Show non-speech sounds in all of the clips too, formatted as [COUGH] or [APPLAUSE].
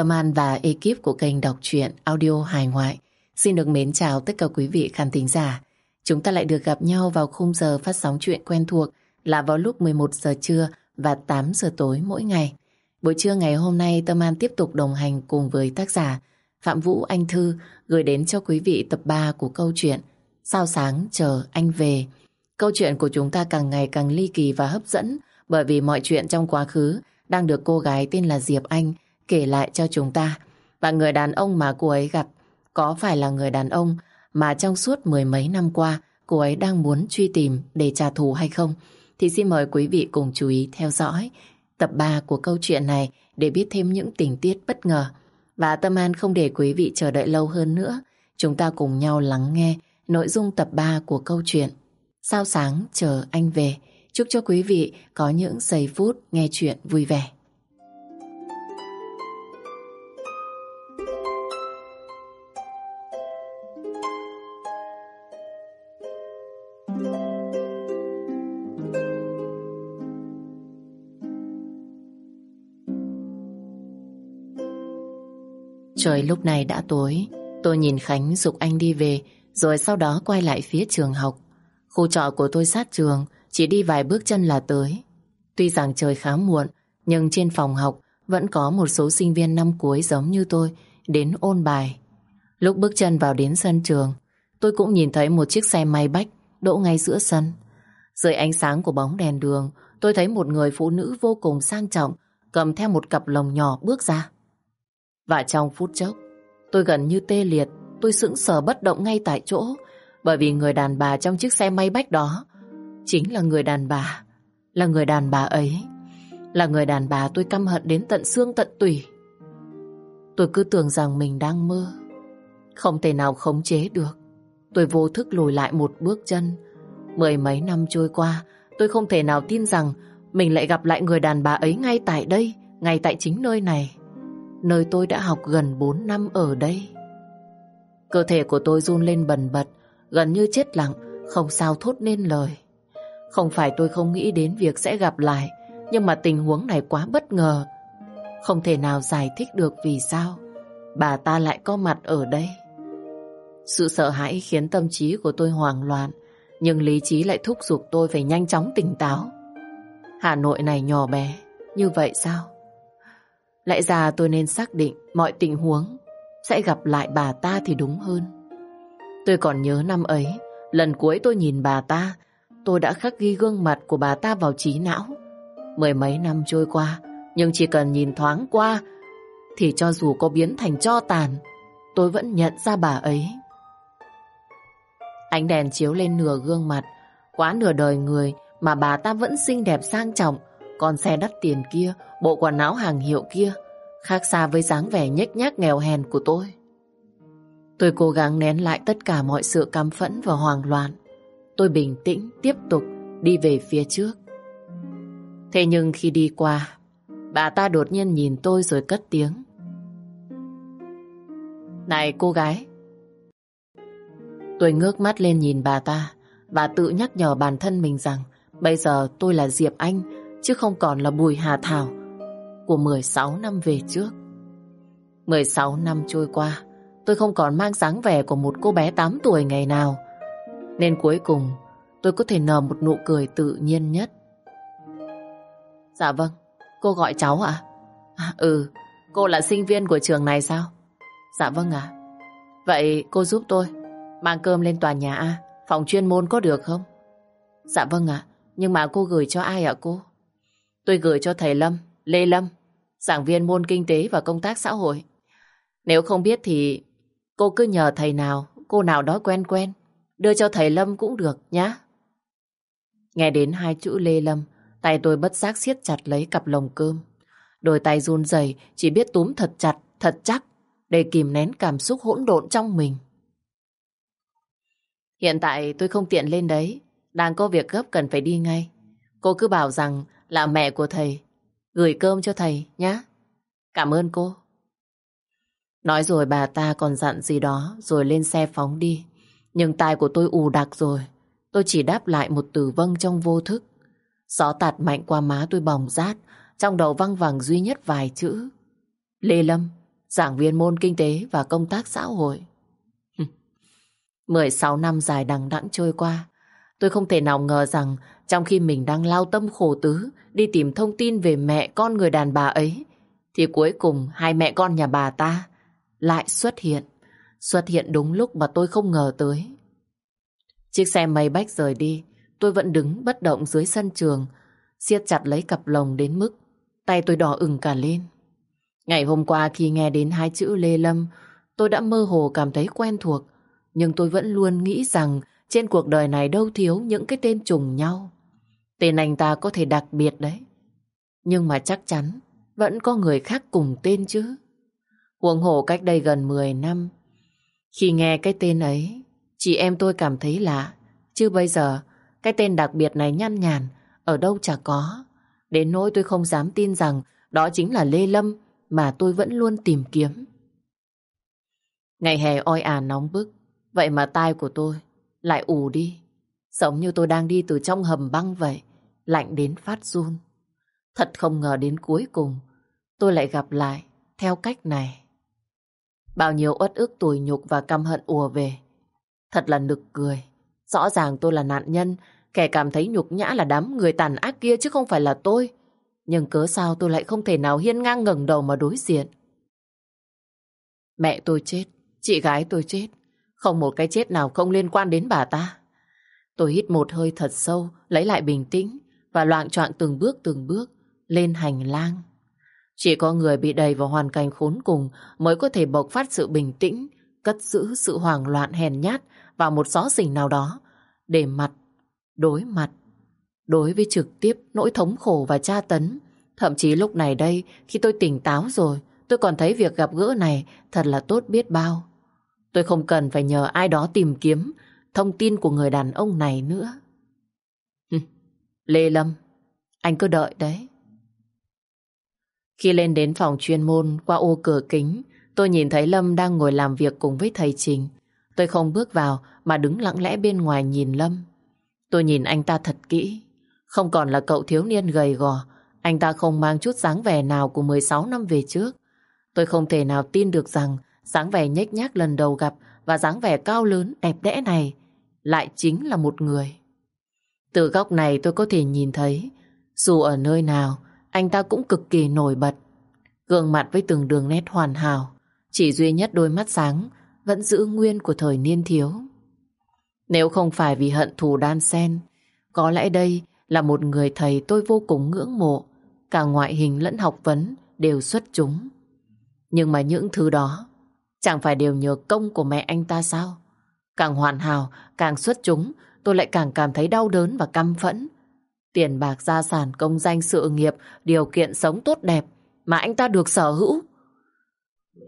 Tâm An và ekip của kênh đọc truyện audio hài ngoại xin được mến chào tất cả quý vị khán thính giả. Chúng ta lại được gặp nhau vào khung giờ phát sóng chuyện quen thuộc là vào lúc 11 giờ trưa và 8 giờ tối mỗi ngày. Buổi trưa ngày hôm nay, Tâm An tiếp tục đồng hành cùng với tác giả Phạm Vũ Anh Thư gửi đến cho quý vị tập 3 của câu chuyện Sao sáng chờ anh về. Câu chuyện của chúng ta càng ngày càng ly kỳ và hấp dẫn bởi vì mọi chuyện trong quá khứ đang được cô gái tên là Diệp Anh kể lại cho chúng ta. Và người đàn ông mà cô ấy gặp, có phải là người đàn ông mà trong suốt mười mấy năm qua cô ấy đang muốn truy tìm để trả thù hay không? Thì xin mời quý vị cùng chú ý theo dõi tập 3 của câu chuyện này để biết thêm những tình tiết bất ngờ. Và Tâm An không để quý vị chờ đợi lâu hơn nữa. Chúng ta cùng nhau lắng nghe nội dung tập 3 của câu chuyện. Sao sáng, chờ anh về. Chúc cho quý vị có những giây phút nghe chuyện vui vẻ. Trời lúc này đã tối, tôi nhìn Khánh dục anh đi về, rồi sau đó quay lại phía trường học. Khu trọ của tôi sát trường, chỉ đi vài bước chân là tới. Tuy rằng trời khá muộn, nhưng trên phòng học vẫn có một số sinh viên năm cuối giống như tôi đến ôn bài. Lúc bước chân vào đến sân trường, tôi cũng nhìn thấy một chiếc xe may bách đỗ ngay giữa sân. Dưới ánh sáng của bóng đèn đường, tôi thấy một người phụ nữ vô cùng sang trọng cầm theo một cặp lồng nhỏ bước ra. Và trong phút chốc, tôi gần như tê liệt, tôi sững sờ bất động ngay tại chỗ, bởi vì người đàn bà trong chiếc xe may bách đó chính là người đàn bà, là người đàn bà ấy, là người đàn bà tôi căm hận đến tận xương tận tủy. Tôi cứ tưởng rằng mình đang mơ, không thể nào khống chế được. Tôi vô thức lùi lại một bước chân. Mười mấy năm trôi qua, tôi không thể nào tin rằng mình lại gặp lại người đàn bà ấy ngay tại đây, ngay tại chính nơi này nơi tôi đã học gần 4 năm ở đây. Cơ thể của tôi run lên bần bật, gần như chết lặng, không sao thốt nên lời. Không phải tôi không nghĩ đến việc sẽ gặp lại, nhưng mà tình huống này quá bất ngờ. Không thể nào giải thích được vì sao bà ta lại có mặt ở đây. Sự sợ hãi khiến tâm trí của tôi hoảng loạn, nhưng lý trí lại thúc giục tôi phải nhanh chóng tỉnh táo. Hà Nội này nhỏ bé, như vậy sao? Lẽ ra tôi nên xác định mọi tình huống sẽ gặp lại bà ta thì đúng hơn. Tôi còn nhớ năm ấy, lần cuối tôi nhìn bà ta, tôi đã khắc ghi gương mặt của bà ta vào trí não. Mười mấy năm trôi qua, nhưng chỉ cần nhìn thoáng qua, thì cho dù có biến thành cho tàn, tôi vẫn nhận ra bà ấy. Ánh đèn chiếu lên nửa gương mặt, quá nửa đời người mà bà ta vẫn xinh đẹp sang trọng, con xe đắt tiền kia, bộ quần áo hàng hiệu kia, khác xa với dáng vẻ nhếch nhác nghèo hèn của tôi. Tôi cố gắng nén lại tất cả mọi sự căm phẫn và hoang loạn. Tôi bình tĩnh tiếp tục đi về phía trước. Thế nhưng khi đi qua, bà ta đột nhiên nhìn tôi rồi cất tiếng. Này cô gái! Tôi ngước mắt lên nhìn bà ta và tự nhắc nhở bản thân mình rằng bây giờ tôi là Diệp Anh chứ không còn là Bùi Hà Thảo của 16 năm về trước. 16 năm trôi qua, tôi không còn mang dáng vẻ của một cô bé 8 tuổi ngày nào. Nên cuối cùng, tôi có thể nở một nụ cười tự nhiên nhất. Dạ vâng, cô gọi cháu ạ? À? ừ, cô là sinh viên của trường này sao? Dạ vâng ạ. Vậy cô giúp tôi mang cơm lên tòa nhà A, phòng chuyên môn có được không? Dạ vâng ạ, nhưng mà cô gửi cho ai ạ cô? Tôi gửi cho thầy Lâm, Lê Lâm, giảng viên môn kinh tế và công tác xã hội. Nếu không biết thì cô cứ nhờ thầy nào, cô nào đó quen quen, đưa cho thầy Lâm cũng được nhá. Nghe đến hai chữ Lê Lâm, tay tôi bất giác siết chặt lấy cặp lồng cơm. Đôi tay run rẩy chỉ biết túm thật chặt, thật chắc để kìm nén cảm xúc hỗn độn trong mình. Hiện tại tôi không tiện lên đấy, đang có việc gấp cần phải đi ngay. Cô cứ bảo rằng là mẹ của thầy, gửi cơm cho thầy nhé. Cảm ơn cô. Nói rồi bà ta còn dặn gì đó rồi lên xe phóng đi. Nhưng tai của tôi ù đặc rồi. Tôi chỉ đáp lại một từ vâng trong vô thức. Gió tạt mạnh qua má tôi bỏng rát, trong đầu văng vẳng duy nhất vài chữ. Lê Lâm, giảng viên môn kinh tế và công tác xã hội. 16 năm dài đằng đẵng trôi qua, tôi không thể nào ngờ rằng trong khi mình đang lao tâm khổ tứ đi tìm thông tin về mẹ con người đàn bà ấy, thì cuối cùng hai mẹ con nhà bà ta lại xuất hiện. Xuất hiện đúng lúc mà tôi không ngờ tới. Chiếc xe mây bách rời đi, tôi vẫn đứng bất động dưới sân trường, siết chặt lấy cặp lồng đến mức tay tôi đỏ ửng cả lên. Ngày hôm qua khi nghe đến hai chữ Lê Lâm, tôi đã mơ hồ cảm thấy quen thuộc, nhưng tôi vẫn luôn nghĩ rằng trên cuộc đời này đâu thiếu những cái tên trùng nhau. Tên anh ta có thể đặc biệt đấy, nhưng mà chắc chắn vẫn có người khác cùng tên chứ. Huống hồ cách đây gần 10 năm, khi nghe cái tên ấy, chị em tôi cảm thấy lạ, chứ bây giờ cái tên đặc biệt này nhăn nhàn, ở đâu chả có. Đến nỗi tôi không dám tin rằng đó chính là Lê Lâm mà tôi vẫn luôn tìm kiếm. Ngày hè oi ả nóng bức, vậy mà tai của tôi lại ù đi. Giống như tôi đang đi từ trong hầm băng vậy, lạnh đến phát run. Thật không ngờ đến cuối cùng, tôi lại gặp lại theo cách này. Bao nhiêu uất ức tủi nhục và căm hận ùa về. Thật là nực cười. Rõ ràng tôi là nạn nhân, kẻ cảm thấy nhục nhã là đám người tàn ác kia chứ không phải là tôi. Nhưng cớ sao tôi lại không thể nào hiên ngang ngẩng đầu mà đối diện. Mẹ tôi chết, chị gái tôi chết. Không một cái chết nào không liên quan đến bà ta. Tôi hít một hơi thật sâu, lấy lại bình tĩnh và loạn choạng từng bước từng bước lên hành lang. Chỉ có người bị đầy vào hoàn cảnh khốn cùng mới có thể bộc phát sự bình tĩnh, cất giữ sự hoảng loạn hèn nhát vào một xó xỉnh nào đó để mặt, đối mặt, đối với trực tiếp nỗi thống khổ và tra tấn. Thậm chí lúc này đây, khi tôi tỉnh táo rồi, tôi còn thấy việc gặp gỡ này thật là tốt biết bao. Tôi không cần phải nhờ ai đó tìm kiếm thông tin của người đàn ông này nữa. Lê Lâm, anh cứ đợi đấy. Khi lên đến phòng chuyên môn qua ô cửa kính, tôi nhìn thấy Lâm đang ngồi làm việc cùng với thầy Trình. Tôi không bước vào mà đứng lặng lẽ bên ngoài nhìn Lâm. Tôi nhìn anh ta thật kỹ. Không còn là cậu thiếu niên gầy gò. Anh ta không mang chút dáng vẻ nào của 16 năm về trước. Tôi không thể nào tin được rằng dáng vẻ nhếch nhác lần đầu gặp và dáng vẻ cao lớn đẹp đẽ này lại chính là một người. Từ góc này tôi có thể nhìn thấy dù ở nơi nào anh ta cũng cực kỳ nổi bật. Gương mặt với từng đường nét hoàn hảo, chỉ duy nhất đôi mắt sáng vẫn giữ nguyên của thời niên thiếu. Nếu không phải vì hận thù đan sen, có lẽ đây là một người thầy tôi vô cùng ngưỡng mộ, cả ngoại hình lẫn học vấn đều xuất chúng. Nhưng mà những thứ đó chẳng phải đều nhờ công của mẹ anh ta sao? Càng hoàn hảo, càng xuất chúng, tôi lại càng cảm thấy đau đớn và căm phẫn. Tiền bạc, gia sản, công danh, sự nghiệp, điều kiện sống tốt đẹp mà anh ta được sở hữu.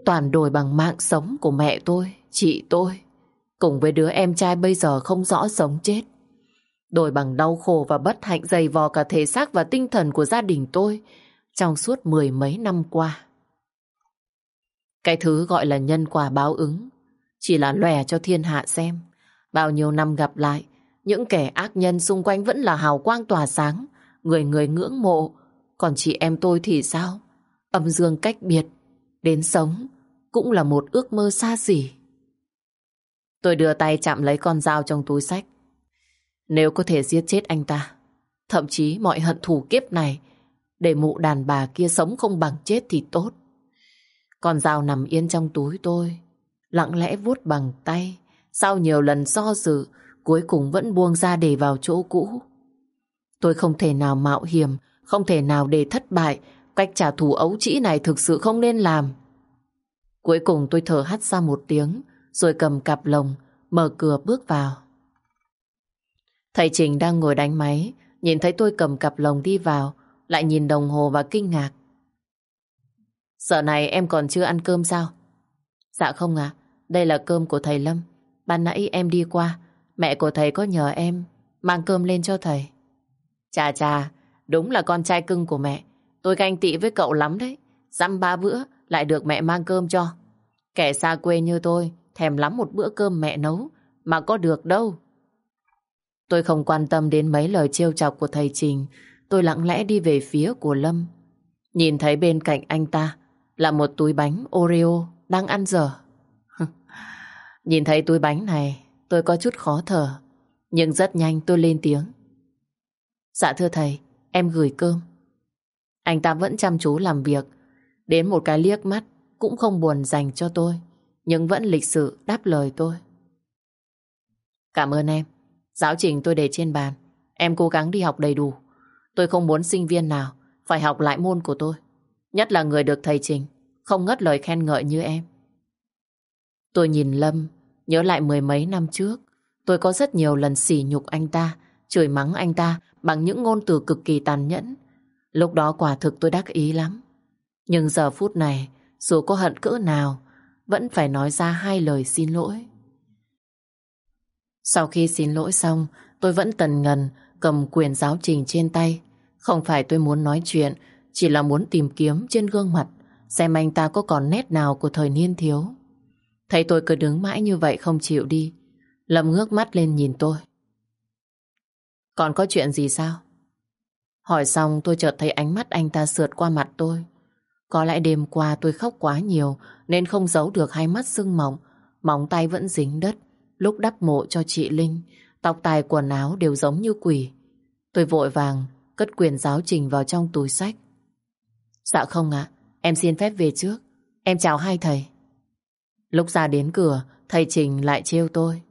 Toàn đổi bằng mạng sống của mẹ tôi, chị tôi, cùng với đứa em trai bây giờ không rõ sống chết. Đổi bằng đau khổ và bất hạnh dày vò cả thể xác và tinh thần của gia đình tôi trong suốt mười mấy năm qua. Cái thứ gọi là nhân quả báo ứng chỉ là lòe cho thiên hạ xem. Bao nhiêu năm gặp lại, những kẻ ác nhân xung quanh vẫn là hào quang tỏa sáng, người người ngưỡng mộ. Còn chị em tôi thì sao? Âm dương cách biệt, đến sống cũng là một ước mơ xa xỉ. Tôi đưa tay chạm lấy con dao trong túi sách. Nếu có thể giết chết anh ta, thậm chí mọi hận thù kiếp này, để mụ đàn bà kia sống không bằng chết thì tốt. Con dao nằm yên trong túi tôi, lặng lẽ vuốt bằng tay. Sau nhiều lần do dự, cuối cùng vẫn buông ra để vào chỗ cũ. Tôi không thể nào mạo hiểm, không thể nào để thất bại. Cách trả thù ấu trĩ này thực sự không nên làm. Cuối cùng tôi thở hắt ra một tiếng, rồi cầm cặp lồng, mở cửa bước vào. Thầy Trình đang ngồi đánh máy, nhìn thấy tôi cầm cặp lồng đi vào, lại nhìn đồng hồ và kinh ngạc. Giờ này em còn chưa ăn cơm sao? Dạ không ạ, đây là cơm của thầy Lâm. Ban nãy em đi qua, Mẹ của thầy có nhờ em mang cơm lên cho thầy. Chà chà, đúng là con trai cưng của mẹ. Tôi ganh tị với cậu lắm đấy. Dăm ba bữa lại được mẹ mang cơm cho. Kẻ xa quê như tôi thèm lắm một bữa cơm mẹ nấu mà có được đâu. Tôi không quan tâm đến mấy lời trêu chọc của thầy Trình. Tôi lặng lẽ đi về phía của Lâm. Nhìn thấy bên cạnh anh ta là một túi bánh Oreo đang ăn dở. [LAUGHS] Nhìn thấy túi bánh này, tôi có chút khó thở. Nhưng rất nhanh tôi lên tiếng. Dạ thưa thầy, em gửi cơm. Anh ta vẫn chăm chú làm việc. Đến một cái liếc mắt cũng không buồn dành cho tôi. Nhưng vẫn lịch sự đáp lời tôi. Cảm ơn em. Giáo trình tôi để trên bàn. Em cố gắng đi học đầy đủ. Tôi không muốn sinh viên nào phải học lại môn của tôi. Nhất là người được thầy Trình không ngất lời khen ngợi như em. Tôi nhìn Lâm, nhớ lại mười mấy năm trước, tôi có rất nhiều lần sỉ nhục anh ta, chửi mắng anh ta bằng những ngôn từ cực kỳ tàn nhẫn. Lúc đó quả thực tôi đắc ý lắm. Nhưng giờ phút này, dù có hận cỡ nào, vẫn phải nói ra hai lời xin lỗi. Sau khi xin lỗi xong, tôi vẫn tần ngần cầm quyền giáo trình trên tay. Không phải tôi muốn nói chuyện, chỉ là muốn tìm kiếm trên gương mặt xem anh ta có còn nét nào của thời niên thiếu. Thấy tôi cứ đứng mãi như vậy không chịu đi. Lâm ngước mắt lên nhìn tôi. Còn có chuyện gì sao? Hỏi xong tôi chợt thấy ánh mắt anh ta sượt qua mặt tôi. Có lẽ đêm qua tôi khóc quá nhiều nên không giấu được hai mắt sưng mỏng, móng tay vẫn dính đất. Lúc đắp mộ cho chị Linh, tóc tai quần áo đều giống như quỷ. Tôi vội vàng cất quyền giáo trình vào trong túi sách. Dạ không ạ, em xin phép về trước. Em chào hai thầy. Lúc ra đến cửa, thầy Trình lại trêu tôi.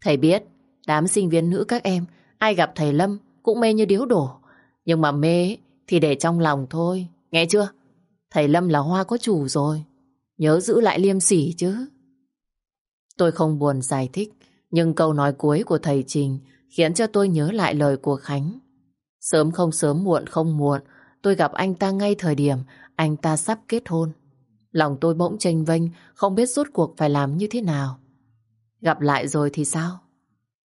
Thầy biết, đám sinh viên nữ các em, ai gặp thầy Lâm cũng mê như điếu đổ. Nhưng mà mê thì để trong lòng thôi, nghe chưa? Thầy Lâm là hoa có chủ rồi, nhớ giữ lại liêm sỉ chứ. Tôi không buồn giải thích, nhưng câu nói cuối của thầy Trình khiến cho tôi nhớ lại lời của Khánh. Sớm không sớm muộn không muộn, tôi gặp anh ta ngay thời điểm anh ta sắp kết hôn. Lòng tôi bỗng tranh vênh, không biết rốt cuộc phải làm như thế nào. Gặp lại rồi thì sao?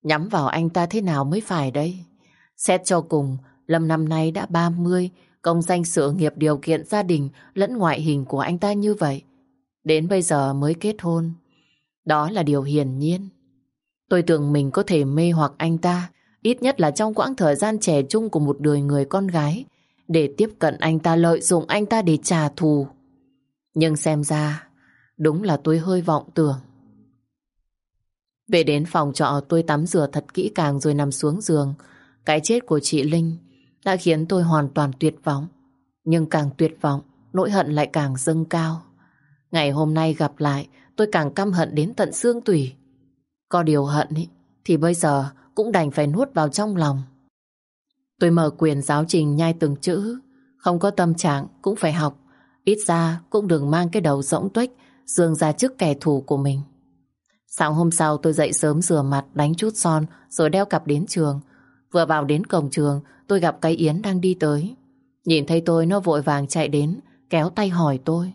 Nhắm vào anh ta thế nào mới phải đây? Xét cho cùng, Lâm năm nay đã 30, công danh sự nghiệp điều kiện gia đình lẫn ngoại hình của anh ta như vậy. Đến bây giờ mới kết hôn. Đó là điều hiển nhiên. Tôi tưởng mình có thể mê hoặc anh ta, ít nhất là trong quãng thời gian trẻ trung của một đời người con gái, để tiếp cận anh ta lợi dụng anh ta để trả thù. Nhưng xem ra, đúng là tôi hơi vọng tưởng. Về đến phòng trọ tôi tắm rửa thật kỹ càng rồi nằm xuống giường. Cái chết của chị Linh đã khiến tôi hoàn toàn tuyệt vọng. Nhưng càng tuyệt vọng, nỗi hận lại càng dâng cao. Ngày hôm nay gặp lại, tôi càng căm hận đến tận xương tủy. Có điều hận ý, thì bây giờ cũng đành phải nuốt vào trong lòng. Tôi mở quyền giáo trình nhai từng chữ, không có tâm trạng cũng phải học. Ít ra cũng đừng mang cái đầu rỗng tuếch dương ra trước kẻ thù của mình. Sáng hôm sau tôi dậy sớm rửa mặt, đánh chút son rồi đeo cặp đến trường. Vừa vào đến cổng trường, tôi gặp cái Yến đang đi tới. Nhìn thấy tôi nó vội vàng chạy đến, kéo tay hỏi tôi.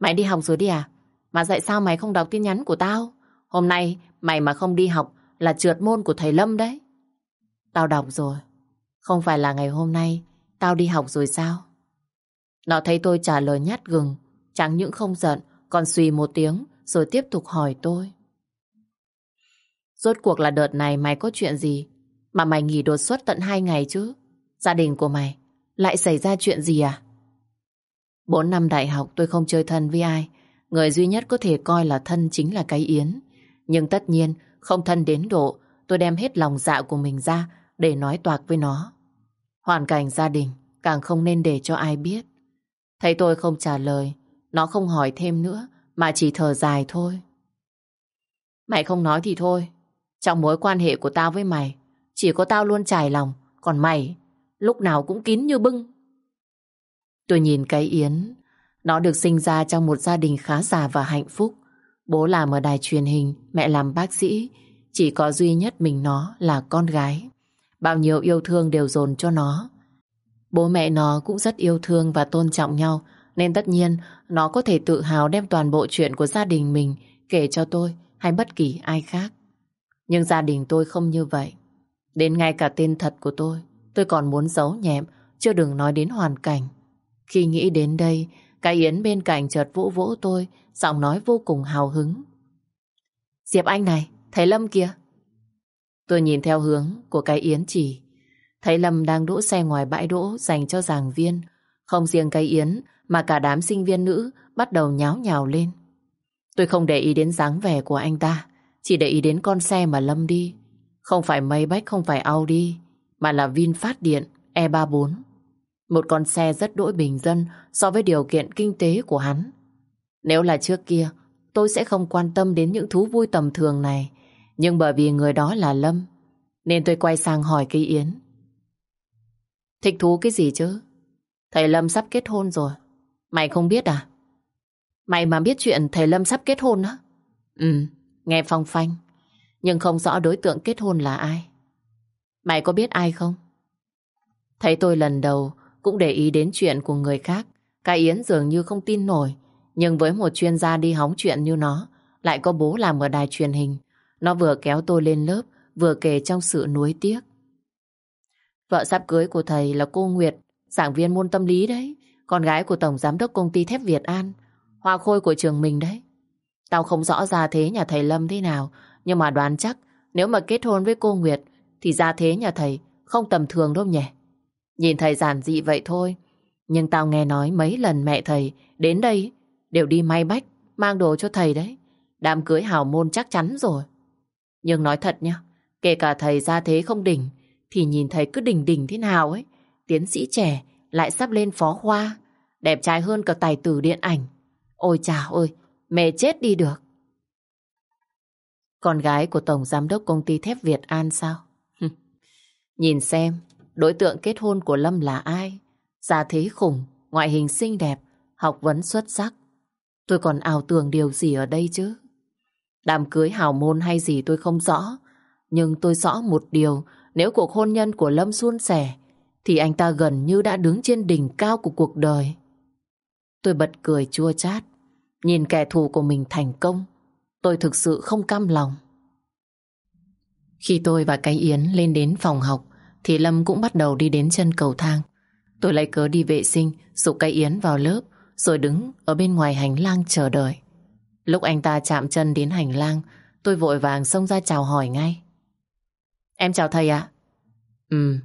Mày đi học rồi đi à? Mà dạy sao mày không đọc tin nhắn của tao? Hôm nay mày mà không đi học là trượt môn của thầy Lâm đấy. Tao đọc rồi. Không phải là ngày hôm nay tao đi học rồi sao? Nó thấy tôi trả lời nhát gừng, chẳng những không giận, còn suy một tiếng rồi tiếp tục hỏi tôi. Rốt cuộc là đợt này mày có chuyện gì mà mày nghỉ đột xuất tận hai ngày chứ? Gia đình của mày lại xảy ra chuyện gì à? Bốn năm đại học tôi không chơi thân với ai. Người duy nhất có thể coi là thân chính là cái Yến. Nhưng tất nhiên không thân đến độ tôi đem hết lòng dạ của mình ra để nói toạc với nó. Hoàn cảnh gia đình càng không nên để cho ai biết. Thấy tôi không trả lời, nó không hỏi thêm nữa, mà chỉ thở dài thôi. Mày không nói thì thôi. Trong mối quan hệ của tao với mày, chỉ có tao luôn trải lòng, còn mày lúc nào cũng kín như bưng. Tôi nhìn cái Yến, nó được sinh ra trong một gia đình khá giả và hạnh phúc. Bố làm ở đài truyền hình, mẹ làm bác sĩ, chỉ có duy nhất mình nó là con gái. Bao nhiêu yêu thương đều dồn cho nó. Bố mẹ nó cũng rất yêu thương và tôn trọng nhau, nên tất nhiên nó có thể tự hào đem toàn bộ chuyện của gia đình mình kể cho tôi hay bất kỳ ai khác. Nhưng gia đình tôi không như vậy. Đến ngay cả tên thật của tôi, tôi còn muốn giấu nhẹm, chưa đừng nói đến hoàn cảnh. Khi nghĩ đến đây, cái Yến bên cạnh chợt vỗ vỗ tôi, giọng nói vô cùng hào hứng. Diệp Anh này, thấy Lâm kìa. Tôi nhìn theo hướng của cái Yến chỉ, thấy Lâm đang đỗ xe ngoài bãi đỗ dành cho giảng viên, Không riêng cây Yến mà cả đám sinh viên nữ bắt đầu nháo nhào lên. Tôi không để ý đến dáng vẻ của anh ta, chỉ để ý đến con xe mà Lâm đi. Không phải Maybach, không phải Audi, mà là VinFast Điện E34. Một con xe rất đỗi bình dân so với điều kiện kinh tế của hắn. Nếu là trước kia, tôi sẽ không quan tâm đến những thú vui tầm thường này. Nhưng bởi vì người đó là Lâm, nên tôi quay sang hỏi cây Yến. Thích thú cái gì chứ? Thầy Lâm sắp kết hôn rồi. Mày không biết à? Mày mà biết chuyện thầy Lâm sắp kết hôn á? Ừ, nghe phong phanh. Nhưng không rõ đối tượng kết hôn là ai. Mày có biết ai không? Thấy tôi lần đầu cũng để ý đến chuyện của người khác. Cái Yến dường như không tin nổi. Nhưng với một chuyên gia đi hóng chuyện như nó, lại có bố làm ở đài truyền hình. Nó vừa kéo tôi lên lớp, vừa kể trong sự nuối tiếc. Vợ sắp cưới của thầy là cô Nguyệt, giảng viên môn tâm lý đấy. Con gái của Tổng Giám đốc Công ty Thép Việt An, hoa khôi của trường mình đấy. Tao không rõ ra thế nhà thầy Lâm thế nào, nhưng mà đoán chắc nếu mà kết hôn với cô Nguyệt thì ra thế nhà thầy không tầm thường đâu nhỉ. Nhìn thầy giản dị vậy thôi, nhưng tao nghe nói mấy lần mẹ thầy đến đây đều đi may bách, mang đồ cho thầy đấy. Đám cưới hào môn chắc chắn rồi. Nhưng nói thật nhá, kể cả thầy ra thế không đỉnh, thì nhìn thầy cứ đỉnh đỉnh thế nào ấy. Tiến sĩ trẻ lại sắp lên phó khoa, đẹp trai hơn cả tài tử điện ảnh. Ôi chà ơi, mẹ chết đi được. Con gái của Tổng Giám đốc Công ty Thép Việt An sao? Nhìn xem, đối tượng kết hôn của Lâm là ai? Gia thế khủng, ngoại hình xinh đẹp, học vấn xuất sắc. Tôi còn ảo tưởng điều gì ở đây chứ? Đám cưới hào môn hay gì tôi không rõ. Nhưng tôi rõ một điều, nếu cuộc hôn nhân của Lâm suôn sẻ, thì anh ta gần như đã đứng trên đỉnh cao của cuộc đời. Tôi bật cười chua chát, nhìn kẻ thù của mình thành công. Tôi thực sự không cam lòng. Khi tôi và cái Yến lên đến phòng học, thì Lâm cũng bắt đầu đi đến chân cầu thang. Tôi lấy cớ đi vệ sinh, dục cái Yến vào lớp, rồi đứng ở bên ngoài hành lang chờ đợi. Lúc anh ta chạm chân đến hành lang, tôi vội vàng xông ra chào hỏi ngay. Em chào thầy ạ. Ừ,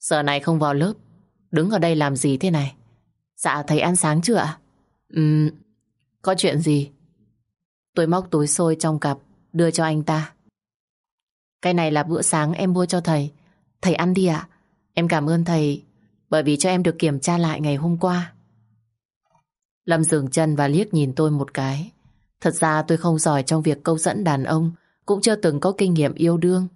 giờ này không vào lớp, đứng ở đây làm gì thế này? Dạ thầy ăn sáng chưa ạ? Ừ, có chuyện gì? Tôi móc túi xôi trong cặp, đưa cho anh ta. Cái này là bữa sáng em mua cho thầy. Thầy ăn đi ạ. Em cảm ơn thầy bởi vì cho em được kiểm tra lại ngày hôm qua. Lâm dừng chân và liếc nhìn tôi một cái. Thật ra tôi không giỏi trong việc câu dẫn đàn ông, cũng chưa từng có kinh nghiệm yêu đương.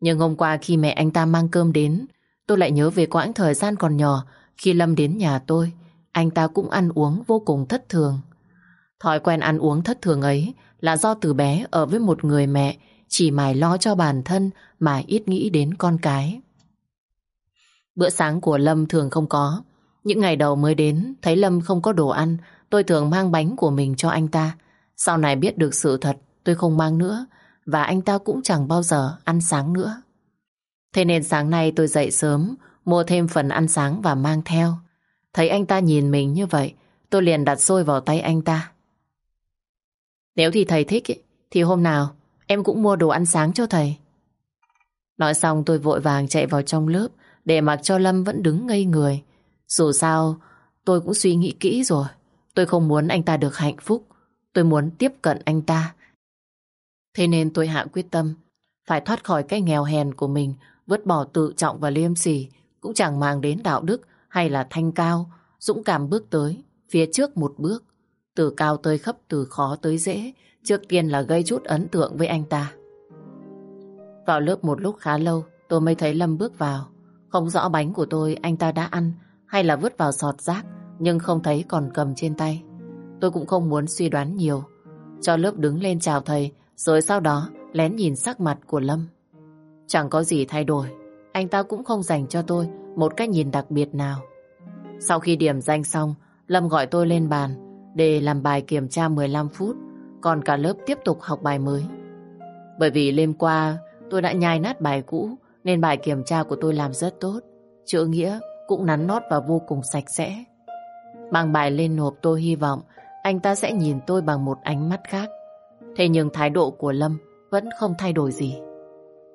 Nhưng hôm qua khi mẹ anh ta mang cơm đến, tôi lại nhớ về quãng thời gian còn nhỏ khi Lâm đến nhà tôi. Anh ta cũng ăn uống vô cùng thất thường. Thói quen ăn uống thất thường ấy là do từ bé ở với một người mẹ chỉ mải lo cho bản thân mà ít nghĩ đến con cái. Bữa sáng của Lâm thường không có. Những ngày đầu mới đến, thấy Lâm không có đồ ăn, tôi thường mang bánh của mình cho anh ta. Sau này biết được sự thật, tôi không mang nữa, và anh ta cũng chẳng bao giờ ăn sáng nữa. Thế nên sáng nay tôi dậy sớm, mua thêm phần ăn sáng và mang theo. Thấy anh ta nhìn mình như vậy, tôi liền đặt xôi vào tay anh ta. Nếu thì thầy thích, thì hôm nào em cũng mua đồ ăn sáng cho thầy. Nói xong tôi vội vàng chạy vào trong lớp để mặc cho Lâm vẫn đứng ngây người. Dù sao, tôi cũng suy nghĩ kỹ rồi. Tôi không muốn anh ta được hạnh phúc. Tôi muốn tiếp cận anh ta. Thế nên tôi hạ quyết tâm phải thoát khỏi cái nghèo hèn của mình, vứt bỏ tự trọng và liêm sỉ, cũng chẳng mang đến đạo đức hay là thanh cao, dũng cảm bước tới, phía trước một bước. Từ cao tới khấp, từ khó tới dễ, trước tiên là gây chút ấn tượng với anh ta. Vào lớp một lúc khá lâu, tôi mới thấy Lâm bước vào. Không rõ bánh của tôi anh ta đã ăn hay là vứt vào sọt rác, nhưng không thấy còn cầm trên tay. Tôi cũng không muốn suy đoán nhiều. Cho lớp đứng lên chào thầy, rồi sau đó lén nhìn sắc mặt của Lâm. Chẳng có gì thay đổi, anh ta cũng không dành cho tôi một cách nhìn đặc biệt nào. Sau khi điểm danh xong, Lâm gọi tôi lên bàn để làm bài kiểm tra 15 phút, còn cả lớp tiếp tục học bài mới. Bởi vì đêm qua tôi đã nhai nát bài cũ nên bài kiểm tra của tôi làm rất tốt. Chữ nghĩa cũng nắn nót và vô cùng sạch sẽ. Mang bài lên nộp tôi hy vọng anh ta sẽ nhìn tôi bằng một ánh mắt khác. Thế nhưng thái độ của Lâm vẫn không thay đổi gì.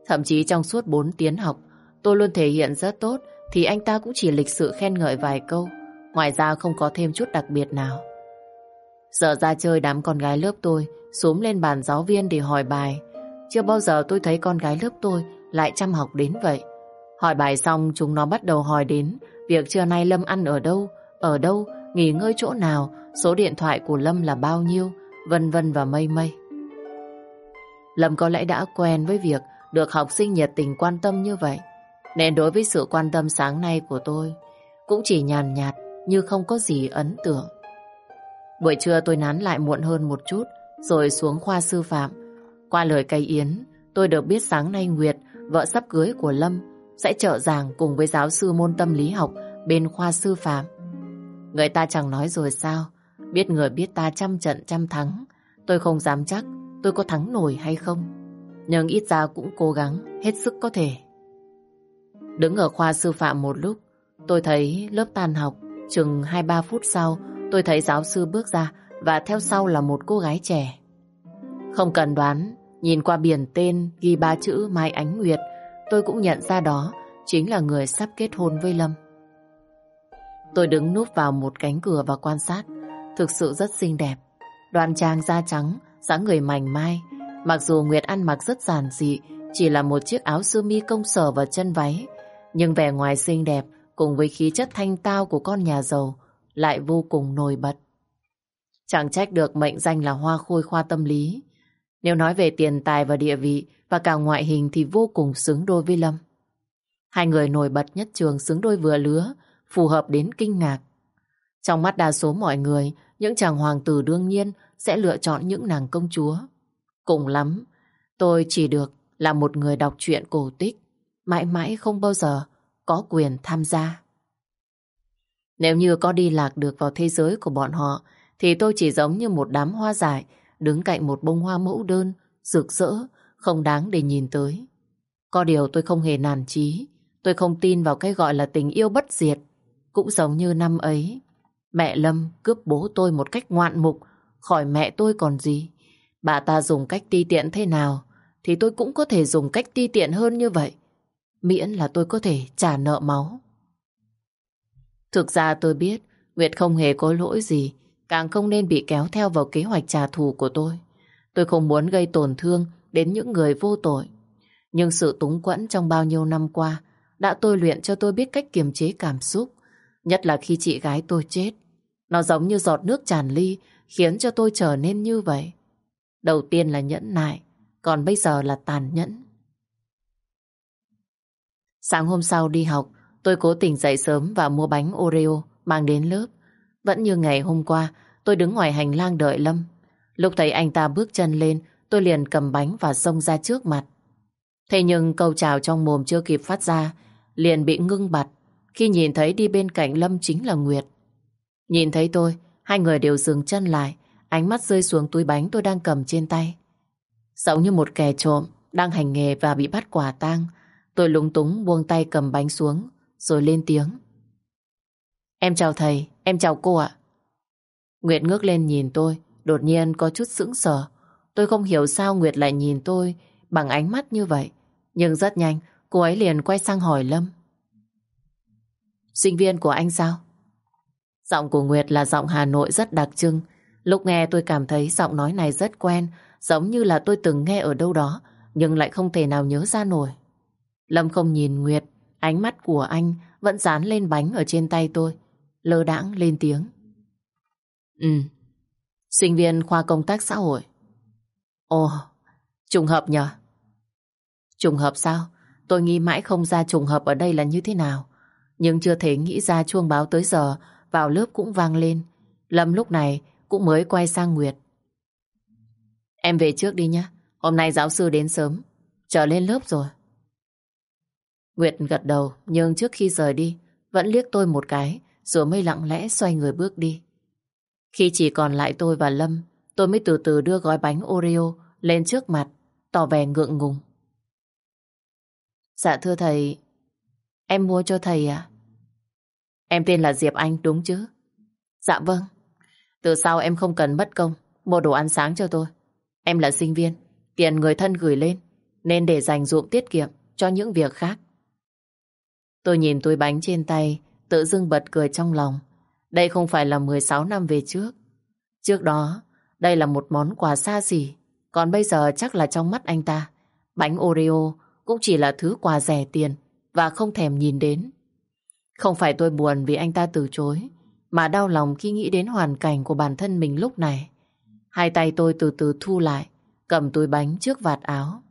Thậm chí trong suốt 4 tiếng học, tôi luôn thể hiện rất tốt thì anh ta cũng chỉ lịch sự khen ngợi vài câu. Ngoài ra không có thêm chút đặc biệt nào. Giờ ra chơi đám con gái lớp tôi xuống lên bàn giáo viên để hỏi bài. Chưa bao giờ tôi thấy con gái lớp tôi lại chăm học đến vậy. Hỏi bài xong chúng nó bắt đầu hỏi đến việc trưa nay Lâm ăn ở đâu, ở đâu, nghỉ ngơi chỗ nào, số điện thoại của Lâm là bao nhiêu, vân vân và mây mây. Lâm có lẽ đã quen với việc được học sinh nhiệt tình quan tâm như vậy. Nên đối với sự quan tâm sáng nay của tôi cũng chỉ nhàn nhạt như không có gì ấn tượng. Buổi trưa tôi nán lại muộn hơn một chút rồi xuống khoa sư phạm. Qua lời cây Yến, tôi được biết sáng nay Nguyệt, vợ sắp cưới của Lâm, sẽ trợ giảng cùng với giáo sư môn tâm lý học bên khoa sư phạm. Người ta chẳng nói rồi sao, biết người biết ta trăm trận trăm thắng. Tôi không dám chắc tôi có thắng nổi hay không. Nhưng ít ra cũng cố gắng hết sức có thể. Đứng ở khoa sư phạm một lúc, tôi thấy lớp tan học, chừng 2-3 phút sau, tôi thấy giáo sư bước ra và theo sau là một cô gái trẻ. Không cần đoán, nhìn qua biển tên ghi ba chữ Mai Ánh Nguyệt, tôi cũng nhận ra đó chính là người sắp kết hôn với Lâm. Tôi đứng núp vào một cánh cửa và quan sát, thực sự rất xinh đẹp. Đoàn trang da trắng, dáng người mảnh mai. Mặc dù Nguyệt ăn mặc rất giản dị, chỉ là một chiếc áo sơ mi công sở và chân váy, nhưng vẻ ngoài xinh đẹp cùng với khí chất thanh tao của con nhà giàu lại vô cùng nổi bật. Chẳng trách được mệnh danh là hoa khôi khoa tâm lý. Nếu nói về tiền tài và địa vị và cả ngoại hình thì vô cùng xứng đôi với Lâm. Hai người nổi bật nhất trường xứng đôi vừa lứa, phù hợp đến kinh ngạc. Trong mắt đa số mọi người, những chàng hoàng tử đương nhiên sẽ lựa chọn những nàng công chúa. Cùng lắm, tôi chỉ được là một người đọc truyện cổ tích, mãi mãi không bao giờ có quyền tham gia. Nếu như có đi lạc được vào thế giới của bọn họ, thì tôi chỉ giống như một đám hoa dại đứng cạnh một bông hoa mẫu đơn, rực rỡ, không đáng để nhìn tới. Có điều tôi không hề nản chí, tôi không tin vào cái gọi là tình yêu bất diệt. Cũng giống như năm ấy, mẹ Lâm cướp bố tôi một cách ngoạn mục, khỏi mẹ tôi còn gì. Bà ta dùng cách ti tiện thế nào, thì tôi cũng có thể dùng cách ti tiện hơn như vậy. Miễn là tôi có thể trả nợ máu. Thực ra tôi biết Nguyệt không hề có lỗi gì Càng không nên bị kéo theo vào kế hoạch trả thù của tôi Tôi không muốn gây tổn thương Đến những người vô tội Nhưng sự túng quẫn trong bao nhiêu năm qua Đã tôi luyện cho tôi biết cách kiềm chế cảm xúc Nhất là khi chị gái tôi chết Nó giống như giọt nước tràn ly Khiến cho tôi trở nên như vậy Đầu tiên là nhẫn nại Còn bây giờ là tàn nhẫn Sáng hôm sau đi học Tôi cố tình dậy sớm và mua bánh Oreo mang đến lớp. Vẫn như ngày hôm qua, tôi đứng ngoài hành lang đợi Lâm. Lúc thấy anh ta bước chân lên, tôi liền cầm bánh và xông ra trước mặt. Thế nhưng câu chào trong mồm chưa kịp phát ra, liền bị ngưng bặt khi nhìn thấy đi bên cạnh Lâm chính là Nguyệt. Nhìn thấy tôi, hai người đều dừng chân lại, ánh mắt rơi xuống túi bánh tôi đang cầm trên tay. Giống như một kẻ trộm, đang hành nghề và bị bắt quả tang. Tôi lúng túng buông tay cầm bánh xuống, rồi lên tiếng. Em chào thầy, em chào cô ạ. Nguyệt ngước lên nhìn tôi, đột nhiên có chút sững sờ. Tôi không hiểu sao Nguyệt lại nhìn tôi bằng ánh mắt như vậy. Nhưng rất nhanh, cô ấy liền quay sang hỏi Lâm. Sinh viên của anh sao? Giọng của Nguyệt là giọng Hà Nội rất đặc trưng. Lúc nghe tôi cảm thấy giọng nói này rất quen, giống như là tôi từng nghe ở đâu đó, nhưng lại không thể nào nhớ ra nổi. Lâm không nhìn Nguyệt, Ánh mắt của anh vẫn dán lên bánh ở trên tay tôi. Lơ đãng lên tiếng. Ừ, sinh viên khoa công tác xã hội. Ồ, trùng hợp nhờ? Trùng hợp sao? Tôi nghĩ mãi không ra trùng hợp ở đây là như thế nào. Nhưng chưa thể nghĩ ra chuông báo tới giờ vào lớp cũng vang lên. Lâm lúc này cũng mới quay sang Nguyệt. Em về trước đi nhé. Hôm nay giáo sư đến sớm. Trở lên lớp rồi. Nguyệt gật đầu, nhưng trước khi rời đi, vẫn liếc tôi một cái, rồi mới lặng lẽ xoay người bước đi. Khi chỉ còn lại tôi và Lâm, tôi mới từ từ đưa gói bánh Oreo lên trước mặt, tỏ vẻ ngượng ngùng. Dạ thưa thầy, em mua cho thầy à? Em tên là Diệp Anh đúng chứ? Dạ vâng. Từ sau em không cần mất công mua đồ ăn sáng cho tôi. Em là sinh viên, tiền người thân gửi lên, nên để dành dụm tiết kiệm cho những việc khác. Tôi nhìn túi bánh trên tay, tự dưng bật cười trong lòng. Đây không phải là 16 năm về trước. Trước đó, đây là một món quà xa xỉ. Còn bây giờ chắc là trong mắt anh ta, bánh Oreo cũng chỉ là thứ quà rẻ tiền và không thèm nhìn đến. Không phải tôi buồn vì anh ta từ chối, mà đau lòng khi nghĩ đến hoàn cảnh của bản thân mình lúc này. Hai tay tôi từ từ thu lại, cầm túi bánh trước vạt áo.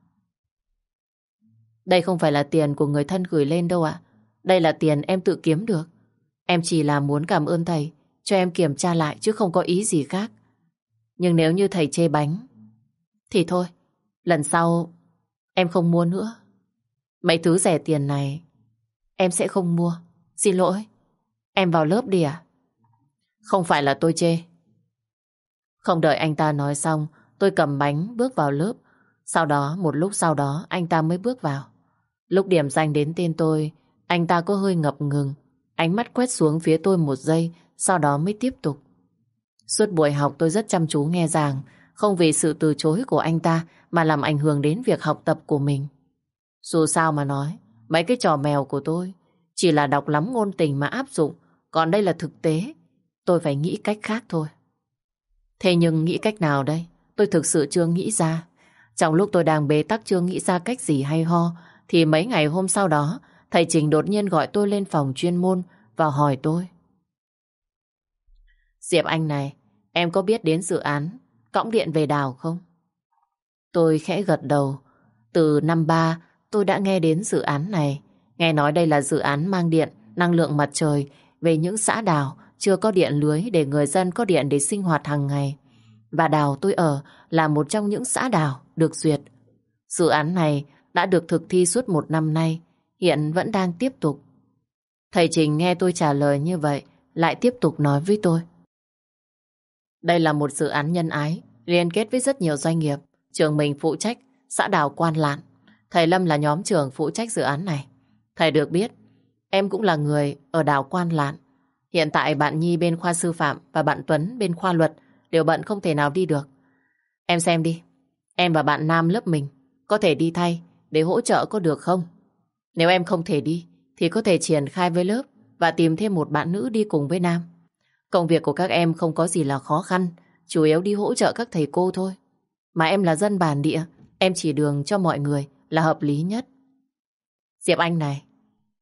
Đây không phải là tiền của người thân gửi lên đâu ạ. Đây là tiền em tự kiếm được. Em chỉ là muốn cảm ơn thầy cho em kiểm tra lại chứ không có ý gì khác. Nhưng nếu như thầy chê bánh thì thôi, lần sau em không mua nữa. Mấy thứ rẻ tiền này em sẽ không mua. Xin lỗi, em vào lớp đi à? Không phải là tôi chê. Không đợi anh ta nói xong, tôi cầm bánh bước vào lớp. Sau đó, một lúc sau đó, anh ta mới bước vào. Lúc điểm danh đến tên tôi, anh ta có hơi ngập ngừng. Ánh mắt quét xuống phía tôi một giây, sau đó mới tiếp tục. Suốt buổi học tôi rất chăm chú nghe giảng, không vì sự từ chối của anh ta mà làm ảnh hưởng đến việc học tập của mình. Dù sao mà nói, mấy cái trò mèo của tôi chỉ là đọc lắm ngôn tình mà áp dụng, còn đây là thực tế. Tôi phải nghĩ cách khác thôi. Thế nhưng nghĩ cách nào đây? Tôi thực sự chưa nghĩ ra. Trong lúc tôi đang bế tắc chưa nghĩ ra cách gì hay ho, thì mấy ngày hôm sau đó, thầy Trình đột nhiên gọi tôi lên phòng chuyên môn và hỏi tôi. Diệp Anh này, em có biết đến dự án cõng điện về đảo không? Tôi khẽ gật đầu. Từ năm ba, tôi đã nghe đến dự án này. Nghe nói đây là dự án mang điện, năng lượng mặt trời về những xã đảo chưa có điện lưới để người dân có điện để sinh hoạt hàng ngày. Và đảo tôi ở là một trong những xã đảo được duyệt. Dự án này đã được thực thi suốt một năm nay, hiện vẫn đang tiếp tục. Thầy Trình nghe tôi trả lời như vậy, lại tiếp tục nói với tôi. Đây là một dự án nhân ái, liên kết với rất nhiều doanh nghiệp. Trường mình phụ trách xã đảo Quan Lạn. Thầy Lâm là nhóm trưởng phụ trách dự án này. Thầy được biết, em cũng là người ở đảo Quan Lạn. Hiện tại bạn Nhi bên khoa sư phạm và bạn Tuấn bên khoa luật đều bận không thể nào đi được. Em xem đi, em và bạn Nam lớp mình có thể đi thay để hỗ trợ có được không? Nếu em không thể đi, thì có thể triển khai với lớp và tìm thêm một bạn nữ đi cùng với Nam. Công việc của các em không có gì là khó khăn, chủ yếu đi hỗ trợ các thầy cô thôi. Mà em là dân bản địa, em chỉ đường cho mọi người là hợp lý nhất. Diệp Anh này,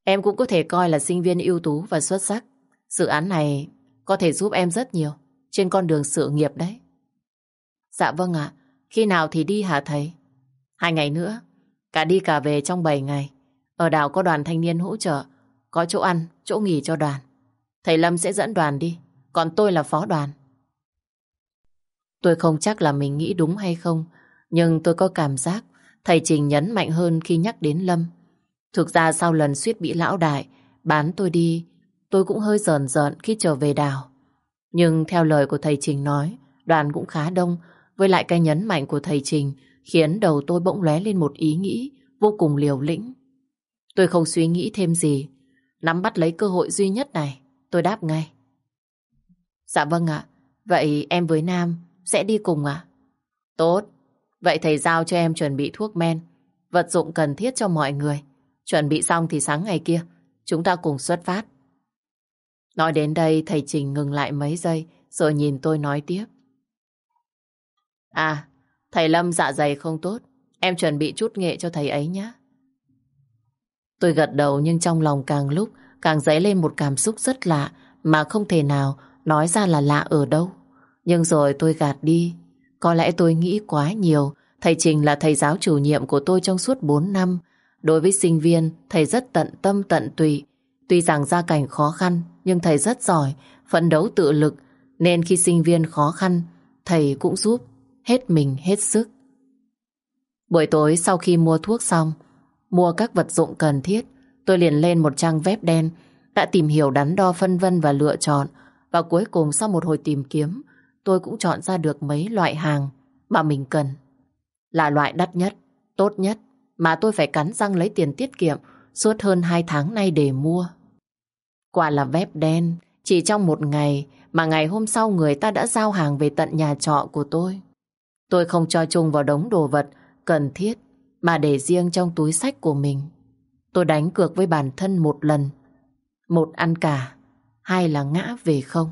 em cũng có thể coi là sinh viên ưu tú và xuất sắc. Dự án này có thể giúp em rất nhiều trên con đường sự nghiệp đấy. Dạ vâng ạ, khi nào thì đi hả thầy? Hai ngày nữa, cả đi cả về trong 7 ngày. Ở đảo có đoàn thanh niên hỗ trợ, có chỗ ăn, chỗ nghỉ cho đoàn. Thầy Lâm sẽ dẫn đoàn đi, còn tôi là phó đoàn. Tôi không chắc là mình nghĩ đúng hay không, nhưng tôi có cảm giác thầy Trình nhấn mạnh hơn khi nhắc đến Lâm. Thực ra sau lần suýt bị lão đại, bán tôi đi, tôi cũng hơi dờn dợn khi trở về đảo. Nhưng theo lời của thầy Trình nói, đoàn cũng khá đông, với lại cái nhấn mạnh của thầy Trình khiến đầu tôi bỗng lóe lên một ý nghĩ vô cùng liều lĩnh. Tôi không suy nghĩ thêm gì, nắm bắt lấy cơ hội duy nhất này, tôi đáp ngay. Dạ vâng ạ, vậy em với Nam sẽ đi cùng ạ? Tốt, vậy thầy giao cho em chuẩn bị thuốc men, vật dụng cần thiết cho mọi người. Chuẩn bị xong thì sáng ngày kia, chúng ta cùng xuất phát. Nói đến đây thầy Trình ngừng lại mấy giây rồi nhìn tôi nói tiếp. À, thầy Lâm dạ dày không tốt. Em chuẩn bị chút nghệ cho thầy ấy nhé. Tôi gật đầu nhưng trong lòng càng lúc càng dấy lên một cảm xúc rất lạ mà không thể nào nói ra là lạ ở đâu. Nhưng rồi tôi gạt đi. Có lẽ tôi nghĩ quá nhiều. Thầy Trình là thầy giáo chủ nhiệm của tôi trong suốt 4 năm. Đối với sinh viên, thầy rất tận tâm tận tụy. Tuy rằng gia cảnh khó khăn, nhưng thầy rất giỏi, phấn đấu tự lực, nên khi sinh viên khó khăn, thầy cũng giúp hết mình hết sức. Buổi tối sau khi mua thuốc xong, mua các vật dụng cần thiết, tôi liền lên một trang web đen, đã tìm hiểu đắn đo phân vân và lựa chọn, và cuối cùng sau một hồi tìm kiếm, tôi cũng chọn ra được mấy loại hàng mà mình cần. Là loại đắt nhất, tốt nhất, mà tôi phải cắn răng lấy tiền tiết kiệm suốt hơn 2 tháng nay để mua. Quả là vép đen, chỉ trong một ngày mà ngày hôm sau người ta đã giao hàng về tận nhà trọ của tôi. Tôi không cho chung vào đống đồ vật cần thiết mà để riêng trong túi sách của mình. Tôi đánh cược với bản thân một lần. Một ăn cả, hai là ngã về không.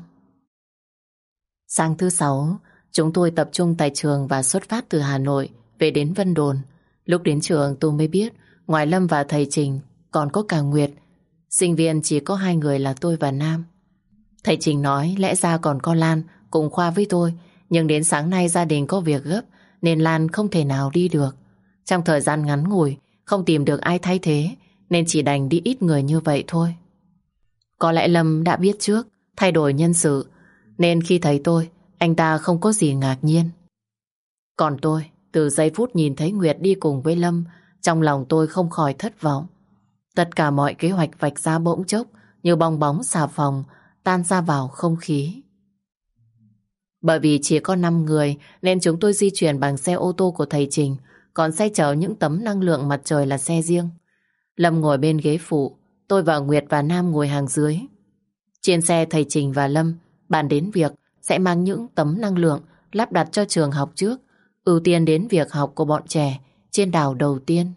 Sáng thứ sáu, chúng tôi tập trung tại trường và xuất phát từ Hà Nội về đến Vân Đồn. Lúc đến trường tôi mới biết ngoài Lâm và thầy Trình còn có cả Nguyệt. Sinh viên chỉ có hai người là tôi và Nam. Thầy Trình nói lẽ ra còn có Lan cùng khoa với tôi nhưng đến sáng nay gia đình có việc gấp nên Lan không thể nào đi được. Trong thời gian ngắn ngủi không tìm được ai thay thế nên chỉ đành đi ít người như vậy thôi. Có lẽ Lâm đã biết trước thay đổi nhân sự nên khi thấy tôi anh ta không có gì ngạc nhiên. Còn tôi, từ giây phút nhìn thấy Nguyệt đi cùng với Lâm trong lòng tôi không khỏi thất vọng. Tất cả mọi kế hoạch vạch ra bỗng chốc như bong bóng xà phòng tan ra vào không khí. Bởi vì chỉ có 5 người nên chúng tôi di chuyển bằng xe ô tô của thầy Trình còn xe chở những tấm năng lượng mặt trời là xe riêng. Lâm ngồi bên ghế phụ tôi và Nguyệt và Nam ngồi hàng dưới. Trên xe thầy Trình và Lâm bàn đến việc sẽ mang những tấm năng lượng lắp đặt cho trường học trước ưu tiên đến việc học của bọn trẻ trên đảo đầu tiên.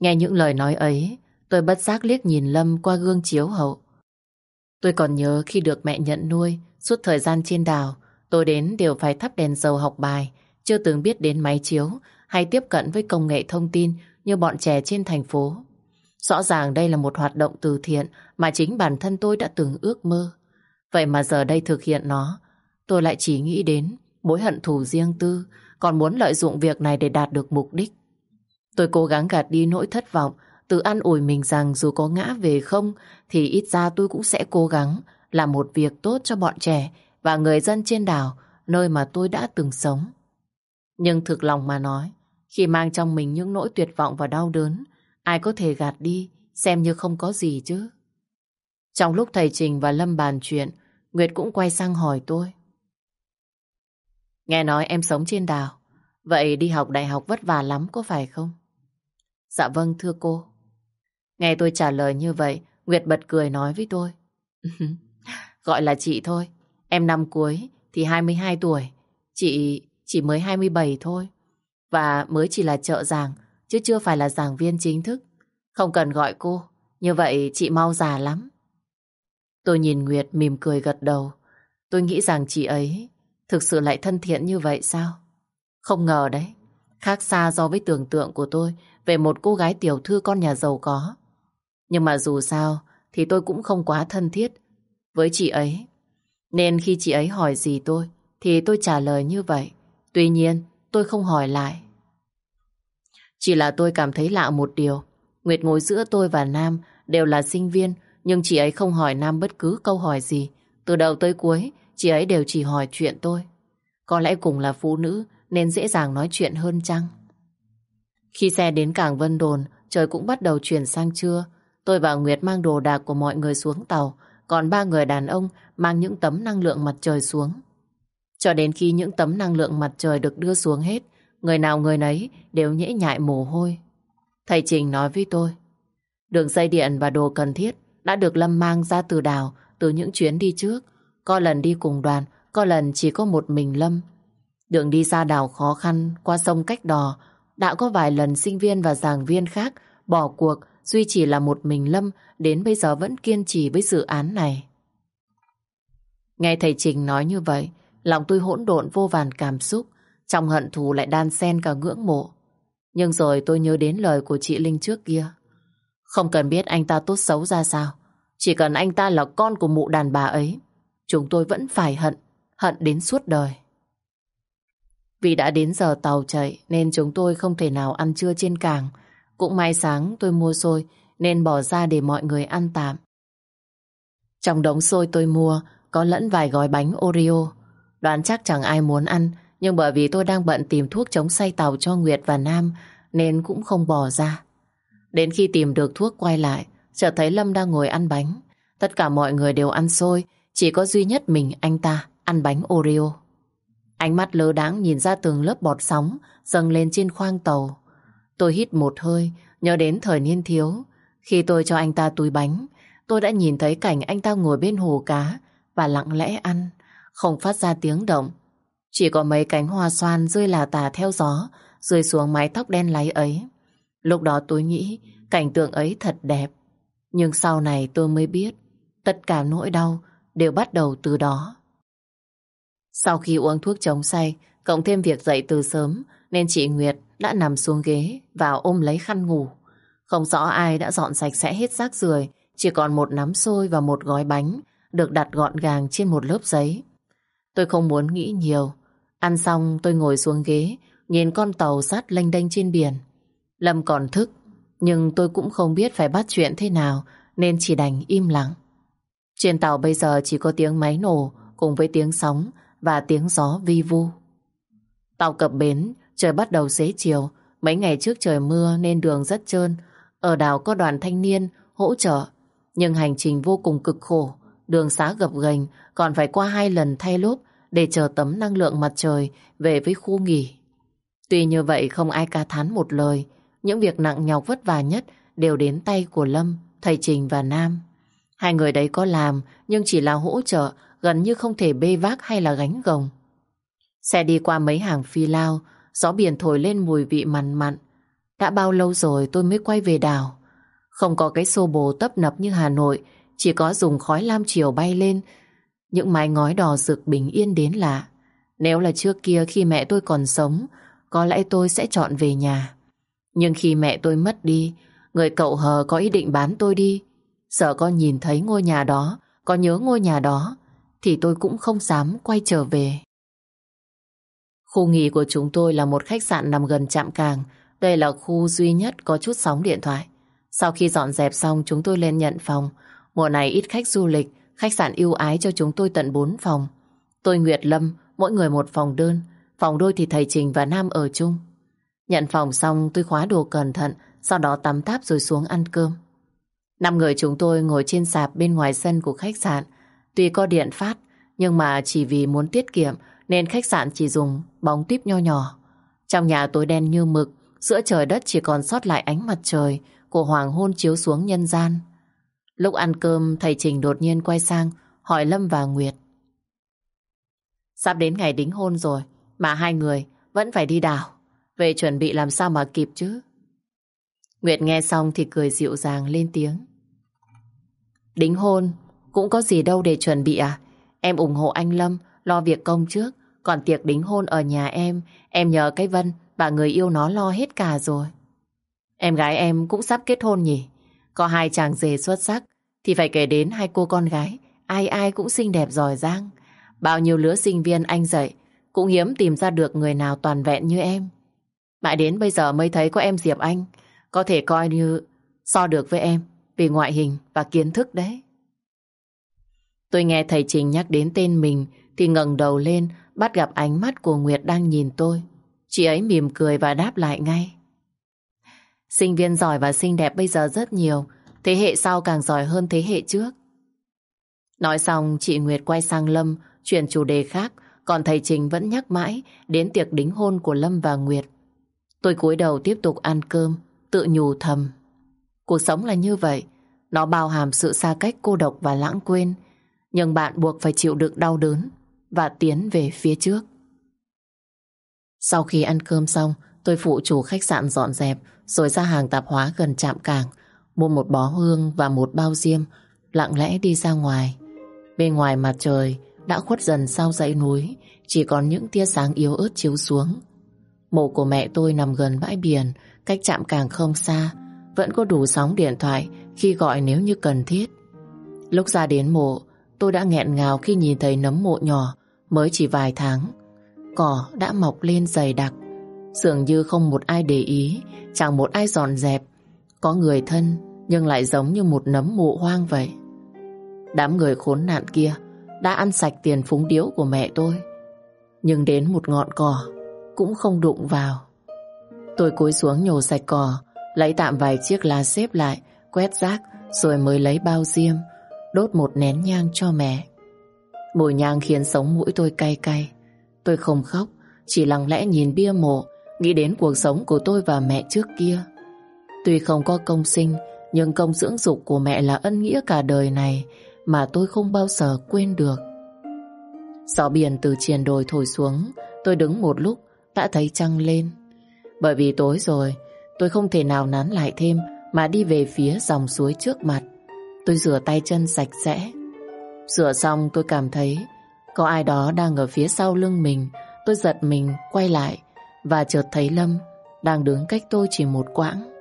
Nghe những lời nói ấy, tôi bất giác liếc nhìn Lâm qua gương chiếu hậu. Tôi còn nhớ khi được mẹ nhận nuôi, suốt thời gian trên đảo, tôi đến đều phải thắp đèn dầu học bài, chưa từng biết đến máy chiếu hay tiếp cận với công nghệ thông tin như bọn trẻ trên thành phố. Rõ ràng đây là một hoạt động từ thiện mà chính bản thân tôi đã từng ước mơ. Vậy mà giờ đây thực hiện nó, tôi lại chỉ nghĩ đến mối hận thù riêng tư, còn muốn lợi dụng việc này để đạt được mục đích. Tôi cố gắng gạt đi nỗi thất vọng, tự an ủi mình rằng dù có ngã về không thì ít ra tôi cũng sẽ cố gắng làm một việc tốt cho bọn trẻ và người dân trên đảo nơi mà tôi đã từng sống. Nhưng thực lòng mà nói, khi mang trong mình những nỗi tuyệt vọng và đau đớn, ai có thể gạt đi, xem như không có gì chứ. Trong lúc thầy Trình và Lâm bàn chuyện, Nguyệt cũng quay sang hỏi tôi. Nghe nói em sống trên đảo, vậy đi học đại học vất vả lắm có phải không? Dạ vâng thưa cô. Nghe tôi trả lời như vậy, Nguyệt bật cười nói với tôi. [LAUGHS] Gọi là chị thôi, em năm cuối thì 22 tuổi, chị chỉ mới 27 thôi. Và mới chỉ là trợ giảng, chứ chưa phải là giảng viên chính thức. Không cần gọi cô, như vậy chị mau già lắm. Tôi nhìn Nguyệt mỉm cười gật đầu. Tôi nghĩ rằng chị ấy thực sự lại thân thiện như vậy sao? Không ngờ đấy, khác xa so với tưởng tượng của tôi về một cô gái tiểu thư con nhà giàu có. Nhưng mà dù sao thì tôi cũng không quá thân thiết với chị ấy. Nên khi chị ấy hỏi gì tôi thì tôi trả lời như vậy. Tuy nhiên tôi không hỏi lại. Chỉ là tôi cảm thấy lạ một điều. Nguyệt ngồi giữa tôi và Nam đều là sinh viên nhưng chị ấy không hỏi Nam bất cứ câu hỏi gì. Từ đầu tới cuối chị ấy đều chỉ hỏi chuyện tôi. Có lẽ cùng là phụ nữ nên dễ dàng nói chuyện hơn chăng? Khi xe đến cảng Vân Đồn, trời cũng bắt đầu chuyển sang trưa. Tôi và Nguyệt mang đồ đạc của mọi người xuống tàu, còn ba người đàn ông mang những tấm năng lượng mặt trời xuống. Cho đến khi những tấm năng lượng mặt trời được đưa xuống hết, người nào người nấy đều nhễ nhại mồ hôi. Thầy Trình nói với tôi, đường dây điện và đồ cần thiết đã được Lâm mang ra từ đảo từ những chuyến đi trước. Có lần đi cùng đoàn, có lần chỉ có một mình Lâm. Đường đi ra đảo khó khăn, qua sông cách đò, đã có vài lần sinh viên và giảng viên khác bỏ cuộc duy chỉ là một mình Lâm đến bây giờ vẫn kiên trì với dự án này. Nghe thầy Trình nói như vậy, lòng tôi hỗn độn vô vàn cảm xúc, trong hận thù lại đan xen cả ngưỡng mộ. Nhưng rồi tôi nhớ đến lời của chị Linh trước kia. Không cần biết anh ta tốt xấu ra sao, chỉ cần anh ta là con của mụ đàn bà ấy, chúng tôi vẫn phải hận, hận đến suốt đời. Vì đã đến giờ tàu chạy nên chúng tôi không thể nào ăn trưa trên cảng. Cũng may sáng tôi mua xôi nên bỏ ra để mọi người ăn tạm. Trong đống xôi tôi mua có lẫn vài gói bánh Oreo. Đoán chắc chẳng ai muốn ăn nhưng bởi vì tôi đang bận tìm thuốc chống say tàu cho Nguyệt và Nam nên cũng không bỏ ra. Đến khi tìm được thuốc quay lại chợt thấy Lâm đang ngồi ăn bánh. Tất cả mọi người đều ăn xôi chỉ có duy nhất mình anh ta ăn bánh Oreo. Ánh mắt lơ đáng nhìn ra từng lớp bọt sóng dâng lên trên khoang tàu. Tôi hít một hơi, nhớ đến thời niên thiếu. Khi tôi cho anh ta túi bánh, tôi đã nhìn thấy cảnh anh ta ngồi bên hồ cá và lặng lẽ ăn, không phát ra tiếng động. Chỉ có mấy cánh hoa xoan rơi là tà theo gió, rơi xuống mái tóc đen láy ấy. Lúc đó tôi nghĩ cảnh tượng ấy thật đẹp. Nhưng sau này tôi mới biết, Tất cả nỗi đau đều bắt đầu từ đó. Sau khi uống thuốc chống say, cộng thêm việc dậy từ sớm, nên chị Nguyệt đã nằm xuống ghế và ôm lấy khăn ngủ. Không rõ ai đã dọn sạch sẽ hết rác rưởi, chỉ còn một nắm xôi và một gói bánh được đặt gọn gàng trên một lớp giấy. Tôi không muốn nghĩ nhiều. Ăn xong tôi ngồi xuống ghế, nhìn con tàu sắt lênh đênh trên biển. Lâm còn thức, nhưng tôi cũng không biết phải bắt chuyện thế nào, nên chỉ đành im lặng. Trên tàu bây giờ chỉ có tiếng máy nổ cùng với tiếng sóng và tiếng gió vi vu. Tàu cập bến, trời bắt đầu xế chiều. Mấy ngày trước trời mưa nên đường rất trơn. Ở đảo có đoàn thanh niên hỗ trợ. Nhưng hành trình vô cùng cực khổ. Đường xá gập ghềnh còn phải qua hai lần thay lốp để chờ tấm năng lượng mặt trời về với khu nghỉ. Tuy như vậy không ai ca thán một lời. Những việc nặng nhọc vất vả nhất đều đến tay của Lâm, thầy Trình và Nam. Hai người đấy có làm nhưng chỉ là hỗ trợ gần như không thể bê vác hay là gánh gồng. Xe đi qua mấy hàng phi lao, gió biển thổi lên mùi vị mặn mặn. Đã bao lâu rồi tôi mới quay về đảo. Không có cái xô bồ tấp nập như Hà Nội, chỉ có dùng khói lam chiều bay lên. Những mái ngói đỏ rực bình yên đến lạ. Nếu là trước kia khi mẹ tôi còn sống, có lẽ tôi sẽ chọn về nhà. Nhưng khi mẹ tôi mất đi, người cậu hờ có ý định bán tôi đi. Sợ con nhìn thấy ngôi nhà đó, có nhớ ngôi nhà đó, thì tôi cũng không dám quay trở về. Khu nghỉ của chúng tôi là một khách sạn nằm gần trạm càng. Đây là khu duy nhất có chút sóng điện thoại. Sau khi dọn dẹp xong chúng tôi lên nhận phòng. Mùa này ít khách du lịch, khách sạn ưu ái cho chúng tôi tận 4 phòng. Tôi Nguyệt Lâm, mỗi người một phòng đơn. Phòng đôi thì thầy Trình và Nam ở chung. Nhận phòng xong tôi khóa đồ cẩn thận, sau đó tắm táp rồi xuống ăn cơm. Năm người chúng tôi ngồi trên sạp bên ngoài sân của khách sạn. Tuy có điện phát, nhưng mà chỉ vì muốn tiết kiệm nên khách sạn chỉ dùng bóng tuyếp nho nhỏ. Trong nhà tối đen như mực, giữa trời đất chỉ còn sót lại ánh mặt trời của hoàng hôn chiếu xuống nhân gian. Lúc ăn cơm, thầy Trình đột nhiên quay sang hỏi Lâm và Nguyệt. Sắp đến ngày đính hôn rồi, mà hai người vẫn phải đi đảo. Về chuẩn bị làm sao mà kịp chứ? Nguyệt nghe xong thì cười dịu dàng lên tiếng. Đính hôn, cũng có gì đâu để chuẩn bị à? Em ủng hộ anh Lâm lo việc công trước. Còn tiệc đính hôn ở nhà em, em nhờ cái Vân và người yêu nó lo hết cả rồi. Em gái em cũng sắp kết hôn nhỉ? Có hai chàng rể xuất sắc, thì phải kể đến hai cô con gái. Ai ai cũng xinh đẹp giỏi giang. Bao nhiêu lứa sinh viên anh dạy, cũng hiếm tìm ra được người nào toàn vẹn như em. Mãi đến bây giờ mới thấy có em Diệp Anh, có thể coi như so được với em vì ngoại hình và kiến thức đấy. Tôi nghe thầy Trình nhắc đến tên mình thì ngẩng đầu lên bắt gặp ánh mắt của Nguyệt đang nhìn tôi. Chị ấy mỉm cười và đáp lại ngay. Sinh viên giỏi và xinh đẹp bây giờ rất nhiều, thế hệ sau càng giỏi hơn thế hệ trước. Nói xong, chị Nguyệt quay sang Lâm, chuyển chủ đề khác, còn thầy Trình vẫn nhắc mãi đến tiệc đính hôn của Lâm và Nguyệt. Tôi cúi đầu tiếp tục ăn cơm, tự nhủ thầm. Cuộc sống là như vậy, nó bao hàm sự xa cách cô độc và lãng quên, nhưng bạn buộc phải chịu đựng đau đớn và tiến về phía trước. Sau khi ăn cơm xong, tôi phụ chủ khách sạn dọn dẹp rồi ra hàng tạp hóa gần trạm cảng, mua một bó hương và một bao diêm, lặng lẽ đi ra ngoài. Bên ngoài mặt trời đã khuất dần sau dãy núi, chỉ còn những tia sáng yếu ớt chiếu xuống. Mộ của mẹ tôi nằm gần bãi biển, cách chạm cảng không xa, vẫn có đủ sóng điện thoại khi gọi nếu như cần thiết. Lúc ra đến mộ, tôi đã nghẹn ngào khi nhìn thấy nấm mộ nhỏ mới chỉ vài tháng. Cỏ đã mọc lên dày đặc, dường như không một ai để ý, chẳng một ai dọn dẹp. Có người thân nhưng lại giống như một nấm mộ hoang vậy. Đám người khốn nạn kia đã ăn sạch tiền phúng điếu của mẹ tôi. Nhưng đến một ngọn cỏ cũng không đụng vào. Tôi cúi xuống nhổ sạch cỏ, lấy tạm vài chiếc lá xếp lại, quét rác rồi mới lấy bao diêm, đốt một nén nhang cho mẹ. Mùi nhang khiến sống mũi tôi cay cay. Tôi không khóc, chỉ lặng lẽ nhìn bia mộ, nghĩ đến cuộc sống của tôi và mẹ trước kia. Tuy không có công sinh, nhưng công dưỡng dục của mẹ là ân nghĩa cả đời này mà tôi không bao giờ quên được. Gió biển từ triền đồi thổi xuống, tôi đứng một lúc đã thấy trăng lên. Bởi vì tối rồi, tôi không thể nào nán lại thêm mà đi về phía dòng suối trước mặt. Tôi rửa tay chân sạch sẽ, rửa xong tôi cảm thấy có ai đó đang ở phía sau lưng mình. Tôi giật mình quay lại và chợt thấy Lâm đang đứng cách tôi chỉ một quãng.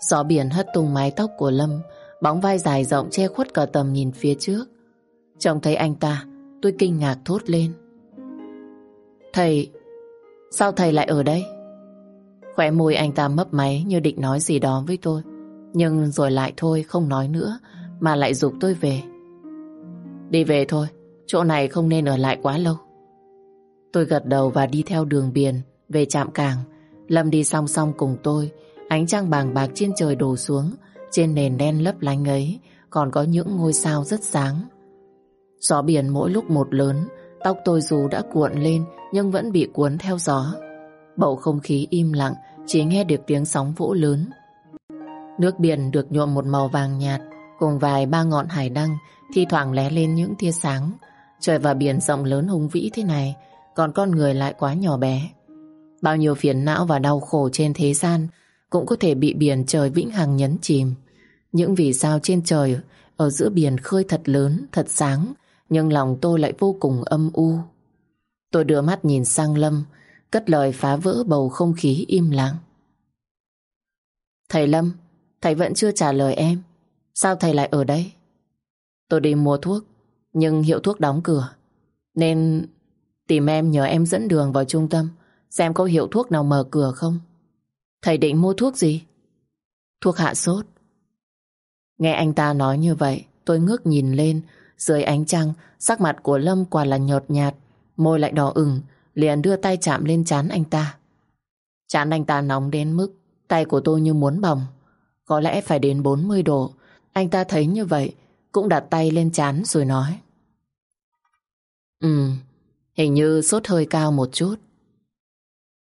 Gió biển hất tung mái tóc của Lâm, bóng vai dài rộng che khuất cả tầm nhìn phía trước. Trông thấy anh ta, tôi kinh ngạc thốt lên. Thầy, sao thầy lại ở đây? Khỏe môi anh ta mấp máy như định nói gì đó với tôi. Nhưng rồi lại thôi không nói nữa mà lại dục tôi về. Đi về thôi, chỗ này không nên ở lại quá lâu. Tôi gật đầu và đi theo đường biển về trạm cảng. Lâm đi song song cùng tôi, ánh trăng bàng bạc trên trời đổ xuống, trên nền đen lấp lánh ấy còn có những ngôi sao rất sáng. Gió biển mỗi lúc một lớn, tóc tôi dù đã cuộn lên nhưng vẫn bị cuốn theo gió. Bầu không khí im lặng, chỉ nghe được tiếng sóng vỗ lớn. Nước biển được nhuộm một màu vàng nhạt, cùng vài ba ngọn hải đăng, thi thoảng lé lên những tia sáng. Trời và biển rộng lớn hùng vĩ thế này, còn con người lại quá nhỏ bé. Bao nhiêu phiền não và đau khổ trên thế gian cũng có thể bị biển trời vĩnh hằng nhấn chìm. Những vì sao trên trời ở giữa biển khơi thật lớn, thật sáng, nhưng lòng tôi lại vô cùng âm u. Tôi đưa mắt nhìn sang Lâm, cất lời phá vỡ bầu không khí im lặng. Thầy Lâm, thầy vẫn chưa trả lời em. Sao thầy lại ở đây? Tôi đi mua thuốc, nhưng hiệu thuốc đóng cửa. Nên tìm em nhờ em dẫn đường vào trung tâm, xem có hiệu thuốc nào mở cửa không. Thầy định mua thuốc gì? Thuốc hạ sốt. Nghe anh ta nói như vậy, tôi ngước nhìn lên, dưới ánh trăng, sắc mặt của Lâm quả là nhợt nhạt, môi lại đỏ ửng, liền đưa tay chạm lên trán anh ta. chán anh ta nóng đến mức tay của tôi như muốn bỏng. Có lẽ phải đến 40 độ. Anh ta thấy như vậy, cũng đặt tay lên chán rồi nói. Ừ, hình như sốt hơi cao một chút.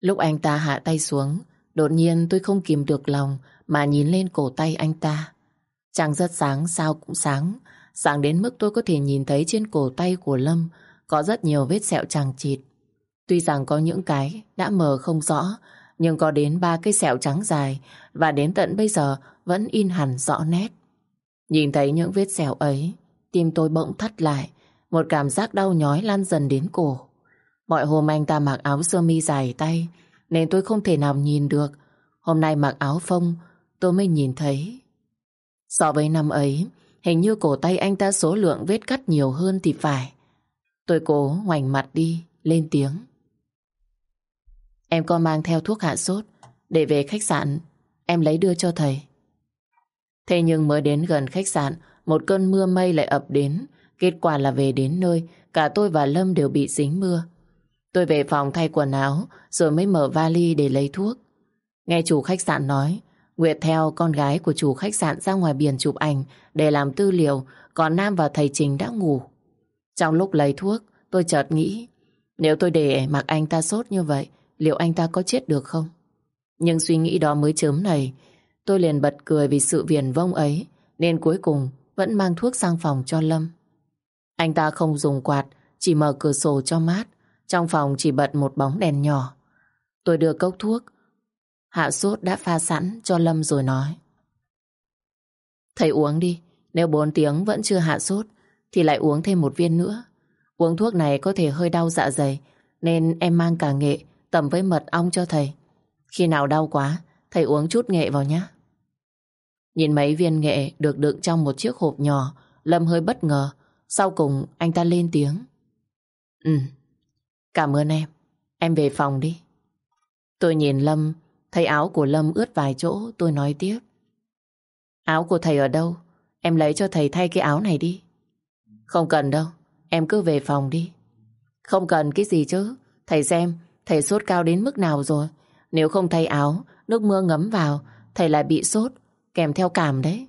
Lúc anh ta hạ tay xuống, đột nhiên tôi không kìm được lòng mà nhìn lên cổ tay anh ta. Trăng rất sáng, sao cũng sáng. Sáng đến mức tôi có thể nhìn thấy trên cổ tay của Lâm có rất nhiều vết sẹo chằng chịt. Tuy rằng có những cái đã mờ không rõ, nhưng có đến ba cái sẹo trắng dài và đến tận bây giờ vẫn in hẳn rõ nét. Nhìn thấy những vết sẹo ấy, tim tôi bỗng thắt lại, một cảm giác đau nhói lan dần đến cổ. Mọi hôm anh ta mặc áo sơ mi dài tay, nên tôi không thể nào nhìn được. Hôm nay mặc áo phông, tôi mới nhìn thấy. So với năm ấy, hình như cổ tay anh ta số lượng vết cắt nhiều hơn thì phải. Tôi cố ngoảnh mặt đi, lên tiếng. Em có mang theo thuốc hạ sốt để về khách sạn em lấy đưa cho thầy. Thế nhưng mới đến gần khách sạn một cơn mưa mây lại ập đến kết quả là về đến nơi cả tôi và Lâm đều bị dính mưa. Tôi về phòng thay quần áo rồi mới mở vali để lấy thuốc. Nghe chủ khách sạn nói Nguyệt theo con gái của chủ khách sạn ra ngoài biển chụp ảnh để làm tư liệu còn Nam và thầy Trình đã ngủ. Trong lúc lấy thuốc tôi chợt nghĩ nếu tôi để mặc anh ta sốt như vậy liệu anh ta có chết được không? Nhưng suy nghĩ đó mới chớm này, tôi liền bật cười vì sự viền vông ấy, nên cuối cùng vẫn mang thuốc sang phòng cho Lâm. Anh ta không dùng quạt, chỉ mở cửa sổ cho mát, trong phòng chỉ bật một bóng đèn nhỏ. Tôi đưa cốc thuốc, hạ sốt đã pha sẵn cho Lâm rồi nói. Thầy uống đi, nếu 4 tiếng vẫn chưa hạ sốt, thì lại uống thêm một viên nữa. Uống thuốc này có thể hơi đau dạ dày, nên em mang cả nghệ tầm với mật ong cho thầy. Khi nào đau quá, thầy uống chút nghệ vào nhé. Nhìn mấy viên nghệ được đựng trong một chiếc hộp nhỏ, Lâm hơi bất ngờ. Sau cùng anh ta lên tiếng. Ừ, cảm ơn em. Em về phòng đi. Tôi nhìn Lâm, thấy áo của Lâm ướt vài chỗ, tôi nói tiếp. Áo của thầy ở đâu? Em lấy cho thầy thay cái áo này đi. Không cần đâu, em cứ về phòng đi. Không cần cái gì chứ, thầy xem Thầy sốt cao đến mức nào rồi? Nếu không thay áo, nước mưa ngấm vào, thầy lại bị sốt, kèm theo cảm đấy.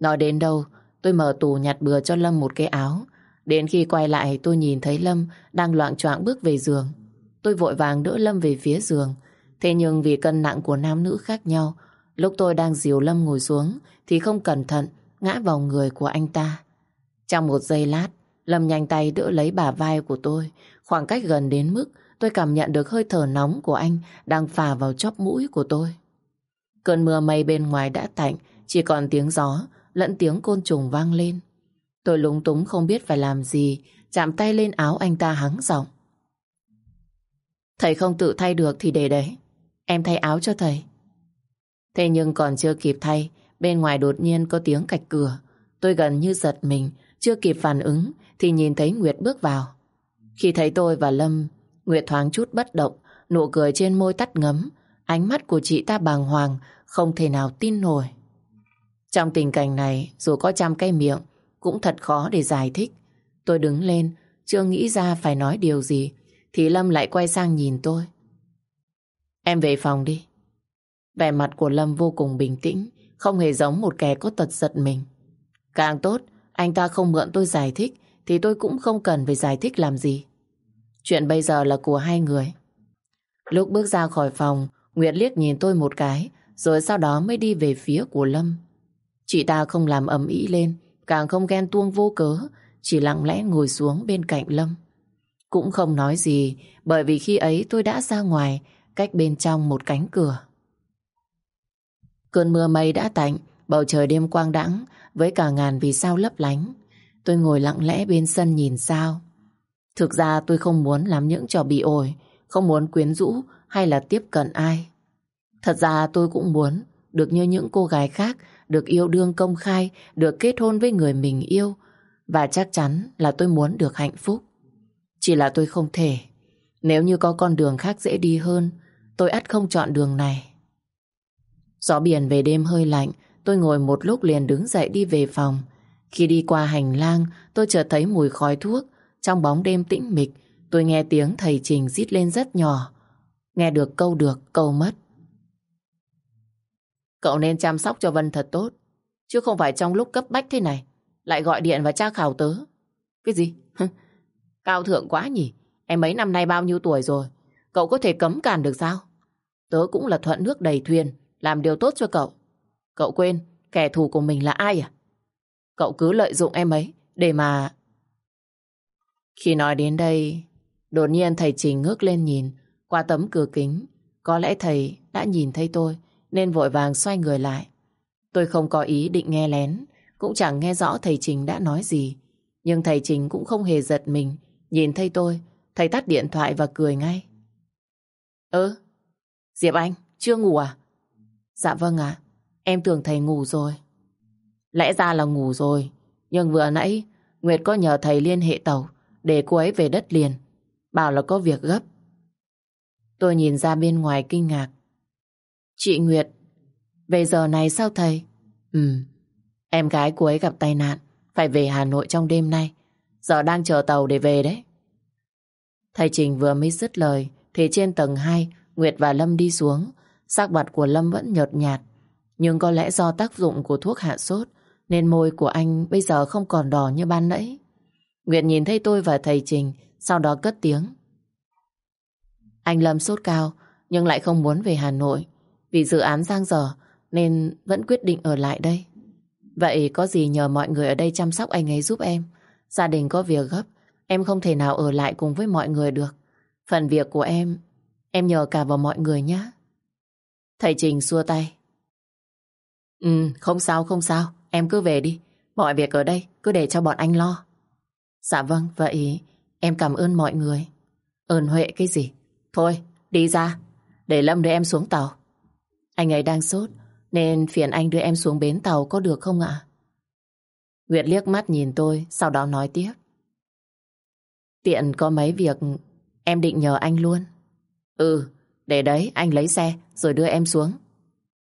Nói đến đâu, tôi mở tủ nhặt bừa cho Lâm một cái áo. Đến khi quay lại tôi nhìn thấy Lâm đang loạn choạng bước về giường. Tôi vội vàng đỡ Lâm về phía giường. Thế nhưng vì cân nặng của nam nữ khác nhau, lúc tôi đang dìu Lâm ngồi xuống thì không cẩn thận ngã vào người của anh ta. Trong một giây lát, Lâm nhanh tay đỡ lấy bả vai của tôi, khoảng cách gần đến mức tôi cảm nhận được hơi thở nóng của anh đang phà vào chóp mũi của tôi. Cơn mưa mây bên ngoài đã tạnh, chỉ còn tiếng gió lẫn tiếng côn trùng vang lên. Tôi lúng túng không biết phải làm gì, chạm tay lên áo anh ta hắng giọng. Thầy không tự thay được thì để đấy. Em thay áo cho thầy. Thế nhưng còn chưa kịp thay, bên ngoài đột nhiên có tiếng cạch cửa. Tôi gần như giật mình, chưa kịp phản ứng thì nhìn thấy Nguyệt bước vào. Khi thấy tôi và Lâm, Nguyệt thoáng chút bất động, nụ cười trên môi tắt ngấm, ánh mắt của chị ta bàng hoàng, không thể nào tin nổi. Trong tình cảnh này, dù có trăm cây miệng, cũng thật khó để giải thích. Tôi đứng lên, chưa nghĩ ra phải nói điều gì, thì Lâm lại quay sang nhìn tôi. Em về phòng đi. Vẻ mặt của Lâm vô cùng bình tĩnh, không hề giống một kẻ có tật giật mình. Càng tốt, anh ta không mượn tôi giải thích, thì tôi cũng không cần phải giải thích làm gì. Chuyện bây giờ là của hai người. Lúc bước ra khỏi phòng, Nguyệt liếc nhìn tôi một cái, rồi sau đó mới đi về phía của Lâm. Chị ta không làm ầm ĩ lên, càng không ghen tuông vô cớ, chỉ lặng lẽ ngồi xuống bên cạnh Lâm. Cũng không nói gì, bởi vì khi ấy tôi đã ra ngoài, cách bên trong một cánh cửa. Cơn mưa mây đã tạnh, bầu trời đêm quang đãng với cả ngàn vì sao lấp lánh. Tôi ngồi lặng lẽ bên sân nhìn sao. Thực ra tôi không muốn làm những trò bị ổi, không muốn quyến rũ hay là tiếp cận ai. Thật ra tôi cũng muốn được như những cô gái khác, được yêu đương công khai, được kết hôn với người mình yêu. Và chắc chắn là tôi muốn được hạnh phúc. Chỉ là tôi không thể. Nếu như có con đường khác dễ đi hơn, tôi ắt không chọn đường này. Gió biển về đêm hơi lạnh, tôi ngồi một lúc liền đứng dậy đi về phòng. Khi đi qua hành lang, tôi chợt thấy mùi khói thuốc. Trong bóng đêm tĩnh mịch, tôi nghe tiếng thầy Trình rít lên rất nhỏ. Nghe được câu được, câu mất. Cậu nên chăm sóc cho Vân thật tốt, chứ không phải trong lúc cấp bách thế này, lại gọi điện và tra khảo tớ. Cái gì? Cao thượng quá nhỉ? Em mấy năm nay bao nhiêu tuổi rồi? Cậu có thể cấm cản được sao? Tớ cũng là thuận nước đầy thuyền, làm điều tốt cho cậu. Cậu quên, kẻ thù của mình là ai à? Cậu cứ lợi dụng em ấy, để mà... Khi nói đến đây, đột nhiên thầy Trình ngước lên nhìn qua tấm cửa kính. Có lẽ thầy đã nhìn thấy tôi, nên vội vàng xoay người lại. Tôi không có ý định nghe lén, cũng chẳng nghe rõ thầy Trình đã nói gì. Nhưng thầy Trình cũng không hề giật mình, nhìn thấy tôi, thầy tắt điện thoại và cười ngay. Ơ, Diệp Anh, chưa ngủ à? Dạ vâng ạ, em tưởng thầy ngủ rồi. Lẽ ra là ngủ rồi, nhưng vừa nãy Nguyệt có nhờ thầy liên hệ tàu để cô ấy về đất liền, bảo là có việc gấp. Tôi nhìn ra bên ngoài kinh ngạc. Chị Nguyệt, về giờ này sao thầy? Ừ, em gái cô ấy gặp tai nạn, phải về Hà Nội trong đêm nay. Giờ đang chờ tàu để về đấy. Thầy Trình vừa mới dứt lời, thì trên tầng 2, Nguyệt và Lâm đi xuống. Sắc mặt của Lâm vẫn nhợt nhạt, nhưng có lẽ do tác dụng của thuốc hạ sốt, nên môi của anh bây giờ không còn đỏ như ban nãy. Nguyệt nhìn thấy tôi và thầy Trình, sau đó cất tiếng. Anh Lâm sốt cao, nhưng lại không muốn về Hà Nội. Vì dự án giang dở, nên vẫn quyết định ở lại đây. Vậy có gì nhờ mọi người ở đây chăm sóc anh ấy giúp em. Gia đình có việc gấp, em không thể nào ở lại cùng với mọi người được. Phần việc của em, em nhờ cả vào mọi người nhé. Thầy Trình xua tay. Ừ, không sao, không sao. Em cứ về đi. Mọi việc ở đây cứ để cho bọn anh lo. Dạ vâng, vậy em cảm ơn mọi người. Ơn Huệ cái gì? Thôi, đi ra. Để Lâm đưa em xuống tàu. Anh ấy đang sốt, nên phiền anh đưa em xuống bến tàu có được không ạ? Nguyệt liếc mắt nhìn tôi, sau đó nói tiếp. Tiện có mấy việc em định nhờ anh luôn. Ừ, để đấy anh lấy xe rồi đưa em xuống.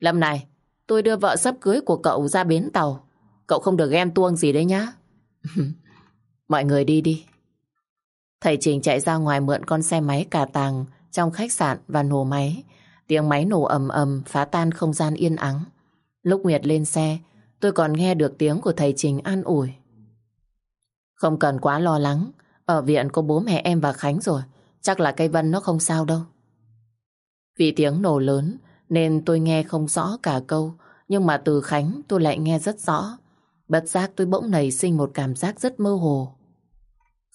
Lâm này, tôi đưa vợ sắp cưới của cậu ra bến tàu. Cậu không được ghen tuông gì đấy nhá. [LAUGHS] Mọi người đi đi. Thầy Trình chạy ra ngoài mượn con xe máy cả tàng trong khách sạn và nổ máy. Tiếng máy nổ ầm ầm phá tan không gian yên ắng. Lúc Nguyệt lên xe, tôi còn nghe được tiếng của thầy Trình an ủi. Không cần quá lo lắng, ở viện có bố mẹ em và Khánh rồi, chắc là cây Vân nó không sao đâu. Vì tiếng nổ lớn nên tôi nghe không rõ cả câu, nhưng mà từ Khánh tôi lại nghe rất rõ. Bất giác tôi bỗng nảy sinh một cảm giác rất mơ hồ.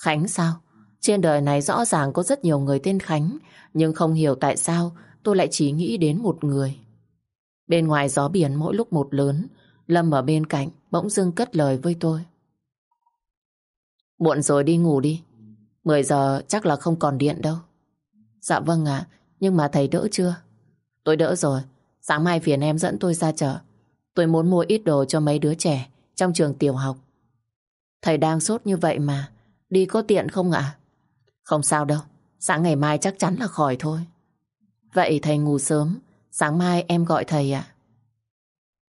Khánh sao? Trên đời này rõ ràng có rất nhiều người tên Khánh, nhưng không hiểu tại sao tôi lại chỉ nghĩ đến một người. Bên ngoài gió biển mỗi lúc một lớn, Lâm ở bên cạnh bỗng dưng cất lời với tôi. Muộn rồi đi ngủ đi. 10 giờ chắc là không còn điện đâu. Dạ vâng ạ, nhưng mà thầy đỡ chưa? Tôi đỡ rồi. Sáng mai phiền em dẫn tôi ra chợ. Tôi muốn mua ít đồ cho mấy đứa trẻ trong trường tiểu học. Thầy đang sốt như vậy mà. Đi có tiện không ạ? Không sao đâu. Sáng ngày mai chắc chắn là khỏi thôi. Vậy thầy ngủ sớm. Sáng mai em gọi thầy ạ.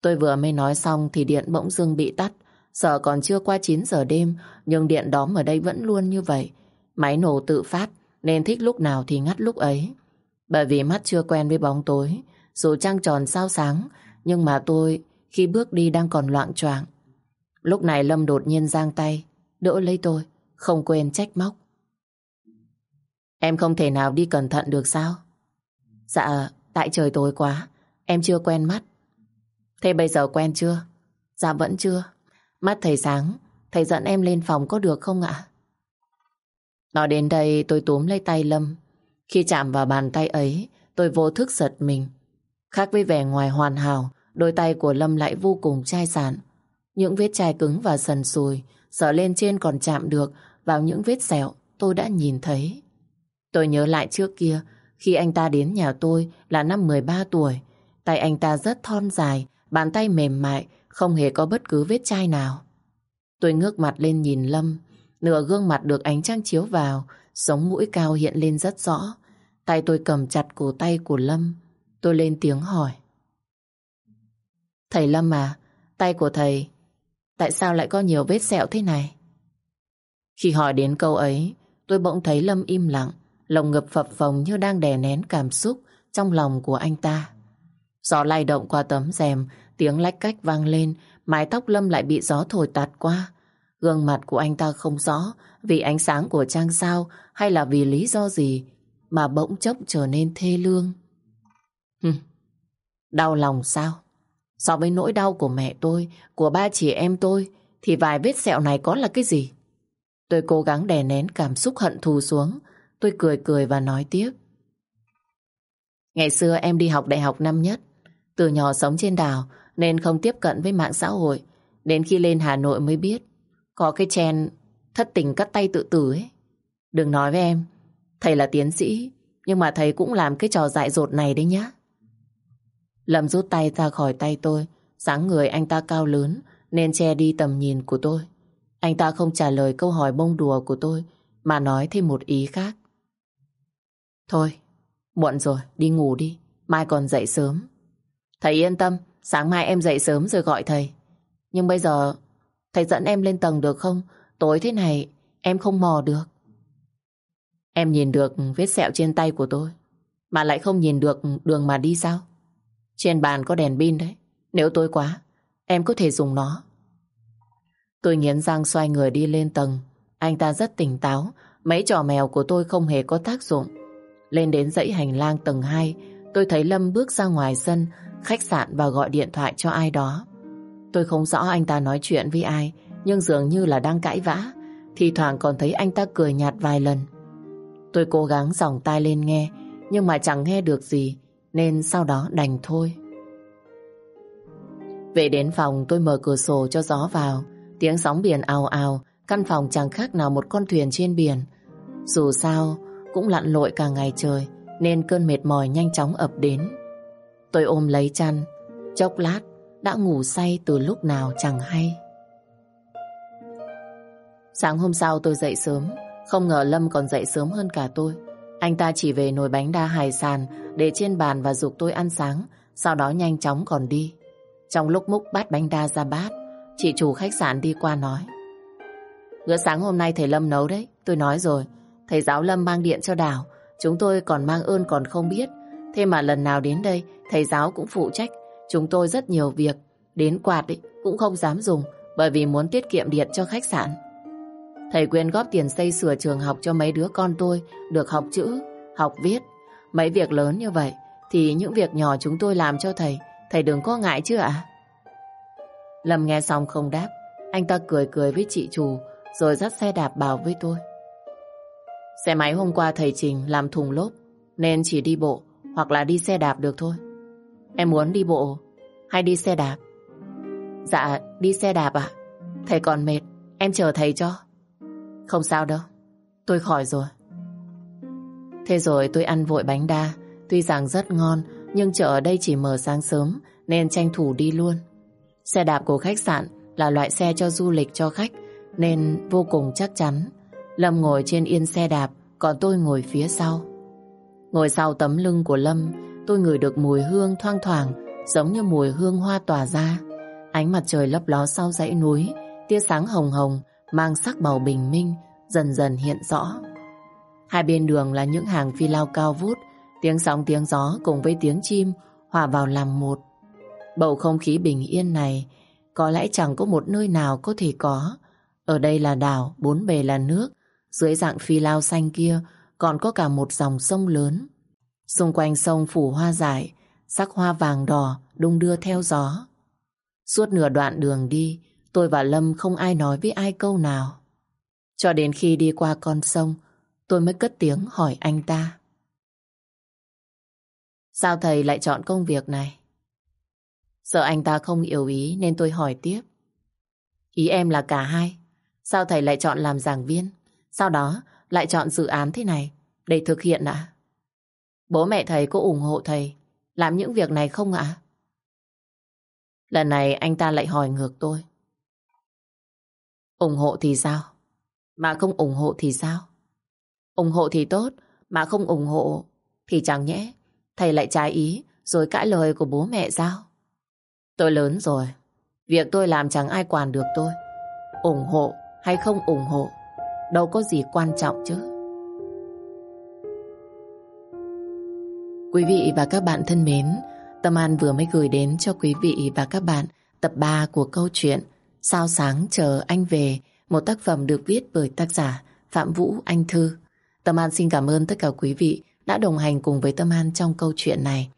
Tôi vừa mới nói xong thì điện bỗng dưng bị tắt. Sợ còn chưa qua 9 giờ đêm nhưng điện đóm ở đây vẫn luôn như vậy. Máy nổ tự phát nên thích lúc nào thì ngắt lúc ấy. Bởi vì mắt chưa quen với bóng tối dù trăng tròn sao sáng nhưng mà tôi khi bước đi đang còn loạn choạng. Lúc này Lâm đột nhiên giang tay đỡ lấy tôi không quên trách móc. Em không thể nào đi cẩn thận được sao? Dạ, tại trời tối quá, em chưa quen mắt. Thế bây giờ quen chưa? Dạ vẫn chưa. Mắt thầy sáng, thầy dẫn em lên phòng có được không ạ? Nói đến đây tôi túm lấy tay Lâm. Khi chạm vào bàn tay ấy, tôi vô thức giật mình. Khác với vẻ ngoài hoàn hảo, đôi tay của Lâm lại vô cùng chai sạn. Những vết chai cứng và sần sùi, sợ lên trên còn chạm được vào những vết sẹo tôi đã nhìn thấy. Tôi nhớ lại trước kia, khi anh ta đến nhà tôi là năm 13 tuổi, tay anh ta rất thon dài, bàn tay mềm mại, không hề có bất cứ vết chai nào. Tôi ngước mặt lên nhìn Lâm, nửa gương mặt được ánh trăng chiếu vào, sống mũi cao hiện lên rất rõ. Tay tôi cầm chặt cổ tay của Lâm, tôi lên tiếng hỏi. Thầy Lâm à, tay của thầy, tại sao lại có nhiều vết sẹo thế này? Khi hỏi đến câu ấy, tôi bỗng thấy Lâm im lặng, lồng ngực phập phồng như đang đè nén cảm xúc trong lòng của anh ta. Gió lay động qua tấm rèm, tiếng lách cách vang lên, mái tóc Lâm lại bị gió thổi tạt qua. Gương mặt của anh ta không rõ vì ánh sáng của trang sao hay là vì lý do gì mà bỗng chốc trở nên thê lương. Hừm, đau lòng sao? So với nỗi đau của mẹ tôi, của ba chị em tôi, thì vài vết sẹo này có là cái gì? Tôi cố gắng đè nén cảm xúc hận thù xuống. Tôi cười cười và nói tiếp. Ngày xưa em đi học đại học năm nhất. Từ nhỏ sống trên đảo nên không tiếp cận với mạng xã hội. Đến khi lên Hà Nội mới biết có cái chen thất tình cắt tay tự tử ấy. Đừng nói với em, thầy là tiến sĩ, nhưng mà thầy cũng làm cái trò dại dột này đấy nhá. Lâm rút tay ra khỏi tay tôi, dáng người anh ta cao lớn nên che đi tầm nhìn của tôi. Anh ta không trả lời câu hỏi bông đùa của tôi mà nói thêm một ý khác. Thôi, muộn rồi, đi ngủ đi, mai còn dậy sớm. Thầy yên tâm, sáng mai em dậy sớm rồi gọi thầy. Nhưng bây giờ, thầy dẫn em lên tầng được không? Tối thế này, em không mò được. Em nhìn được vết sẹo trên tay của tôi, mà lại không nhìn được đường mà đi sao? Trên bàn có đèn pin đấy, nếu tối quá, em có thể dùng nó. Tôi nghiến răng xoay người đi lên tầng. Anh ta rất tỉnh táo, mấy trò mèo của tôi không hề có tác dụng. Lên đến dãy hành lang tầng 2, tôi thấy Lâm bước ra ngoài sân, khách sạn và gọi điện thoại cho ai đó. Tôi không rõ anh ta nói chuyện với ai, nhưng dường như là đang cãi vã. Thì thoảng còn thấy anh ta cười nhạt vài lần. Tôi cố gắng dòng tai lên nghe, nhưng mà chẳng nghe được gì, nên sau đó đành thôi. Về đến phòng tôi mở cửa sổ cho gió vào, Tiếng sóng biển ào ào, căn phòng chẳng khác nào một con thuyền trên biển. Dù sao, cũng lặn lội cả ngày trời, nên cơn mệt mỏi nhanh chóng ập đến. Tôi ôm lấy chăn, chốc lát, đã ngủ say từ lúc nào chẳng hay. Sáng hôm sau tôi dậy sớm, không ngờ Lâm còn dậy sớm hơn cả tôi. Anh ta chỉ về nồi bánh đa hải sản để trên bàn và dục tôi ăn sáng, sau đó nhanh chóng còn đi. Trong lúc múc bát bánh đa ra bát, Chị chủ khách sạn đi qua nói Bữa sáng hôm nay thầy Lâm nấu đấy Tôi nói rồi Thầy giáo Lâm mang điện cho Đào Chúng tôi còn mang ơn còn không biết Thế mà lần nào đến đây Thầy giáo cũng phụ trách. Chúng tôi rất nhiều việc Đến quạt ấy, cũng không dám dùng Bởi vì muốn tiết kiệm điện cho khách sạn. Thầy quyên góp tiền xây sửa trường học cho mấy đứa con tôi Được học chữ, học viết. Mấy việc lớn như vậy Thì những việc nhỏ chúng tôi làm cho thầy Thầy đừng có ngại chứ ạ. Lâm nghe xong không đáp Anh ta cười cười với chị chủ Rồi dắt xe đạp bảo với tôi. Xe máy hôm qua thầy Trình làm thùng lốp Nên chỉ đi bộ hoặc là đi xe đạp được thôi Em muốn đi bộ hay đi xe đạp Dạ, đi xe đạp ạ. Thầy còn mệt, em chờ thầy cho. Không sao đâu, tôi khỏi rồi. Thế rồi tôi ăn vội bánh đa, tuy rằng rất ngon, nhưng chợ ở đây chỉ mở sáng sớm, nên tranh thủ đi luôn. Xe đạp của khách sạn là loại xe cho du lịch cho khách, nên vô cùng chắc chắn. Lâm ngồi trên yên xe đạp, còn tôi ngồi phía sau. Ngồi sau tấm lưng của Lâm, tôi ngửi được mùi hương thoang thoảng, giống như mùi hương hoa tỏa ra. Ánh mặt trời lấp ló sau dãy núi, tia sáng hồng hồng, mang sắc màu bình minh, dần dần hiện rõ. Hai bên đường là những hàng phi lao cao vút, tiếng sóng tiếng gió cùng với tiếng chim hòa vào làm một. Bầu không khí bình yên này có lẽ chẳng có một nơi nào có thể có. Ở đây là đảo, bốn bề là nước, dưới dạng phi lao xanh kia còn có cả một dòng sông lớn. Xung quanh sông phủ hoa dại, sắc hoa vàng đỏ đung đưa theo gió. Suốt nửa đoạn đường đi, tôi và Lâm không ai nói với ai câu nào. Cho đến khi đi qua con sông, tôi mới cất tiếng hỏi anh ta. Sao thầy lại chọn công việc này? Sợ anh ta không hiểu ý nên tôi hỏi tiếp. Ý em là cả hai. Sao thầy lại chọn làm giảng viên? Sau đó lại chọn dự án thế này để thực hiện ạ? Bố mẹ thầy có ủng hộ thầy làm những việc này không ạ? Lần này anh ta lại hỏi ngược tôi. ủng hộ thì sao? Mà không ủng hộ thì sao? ủng hộ thì tốt, mà không ủng hộ thì chẳng nhẽ thầy lại trái ý rồi cãi lời của bố mẹ sao? Tôi lớn rồi, việc tôi làm chẳng ai quản được tôi. ủng hộ hay không ủng hộ, đâu có gì quan trọng chứ. Quý vị và các bạn thân mến, Tâm An vừa mới gửi đến cho quý vị và các bạn tập 3 của câu chuyện Sao sáng chờ anh về, một tác phẩm được viết bởi tác giả Phạm Vũ Anh Thư. Tâm An xin cảm ơn tất cả quý vị đã đồng hành cùng với Tâm An trong câu chuyện này.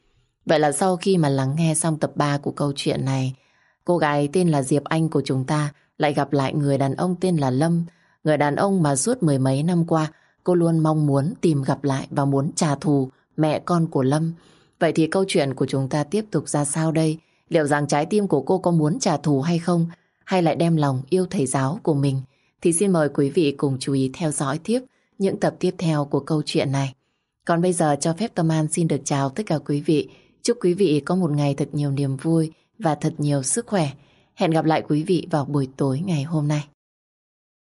Vậy là sau khi mà lắng nghe xong tập 3 của câu chuyện này, cô gái tên là Diệp Anh của chúng ta lại gặp lại người đàn ông tên là Lâm, người đàn ông mà suốt mười mấy năm qua, cô luôn mong muốn tìm gặp lại và muốn trả thù mẹ con của Lâm. Vậy thì câu chuyện của chúng ta tiếp tục ra sao đây? Liệu rằng trái tim của cô có muốn trả thù hay không? Hay lại đem lòng yêu thầy giáo của mình? Thì xin mời quý vị cùng chú ý theo dõi tiếp những tập tiếp theo của câu chuyện này. Còn bây giờ cho phép Tâm An xin được chào tất cả quý vị. Chúc quý vị có một ngày thật nhiều niềm vui và thật nhiều sức khỏe. Hẹn gặp lại quý vị vào buổi tối ngày hôm nay.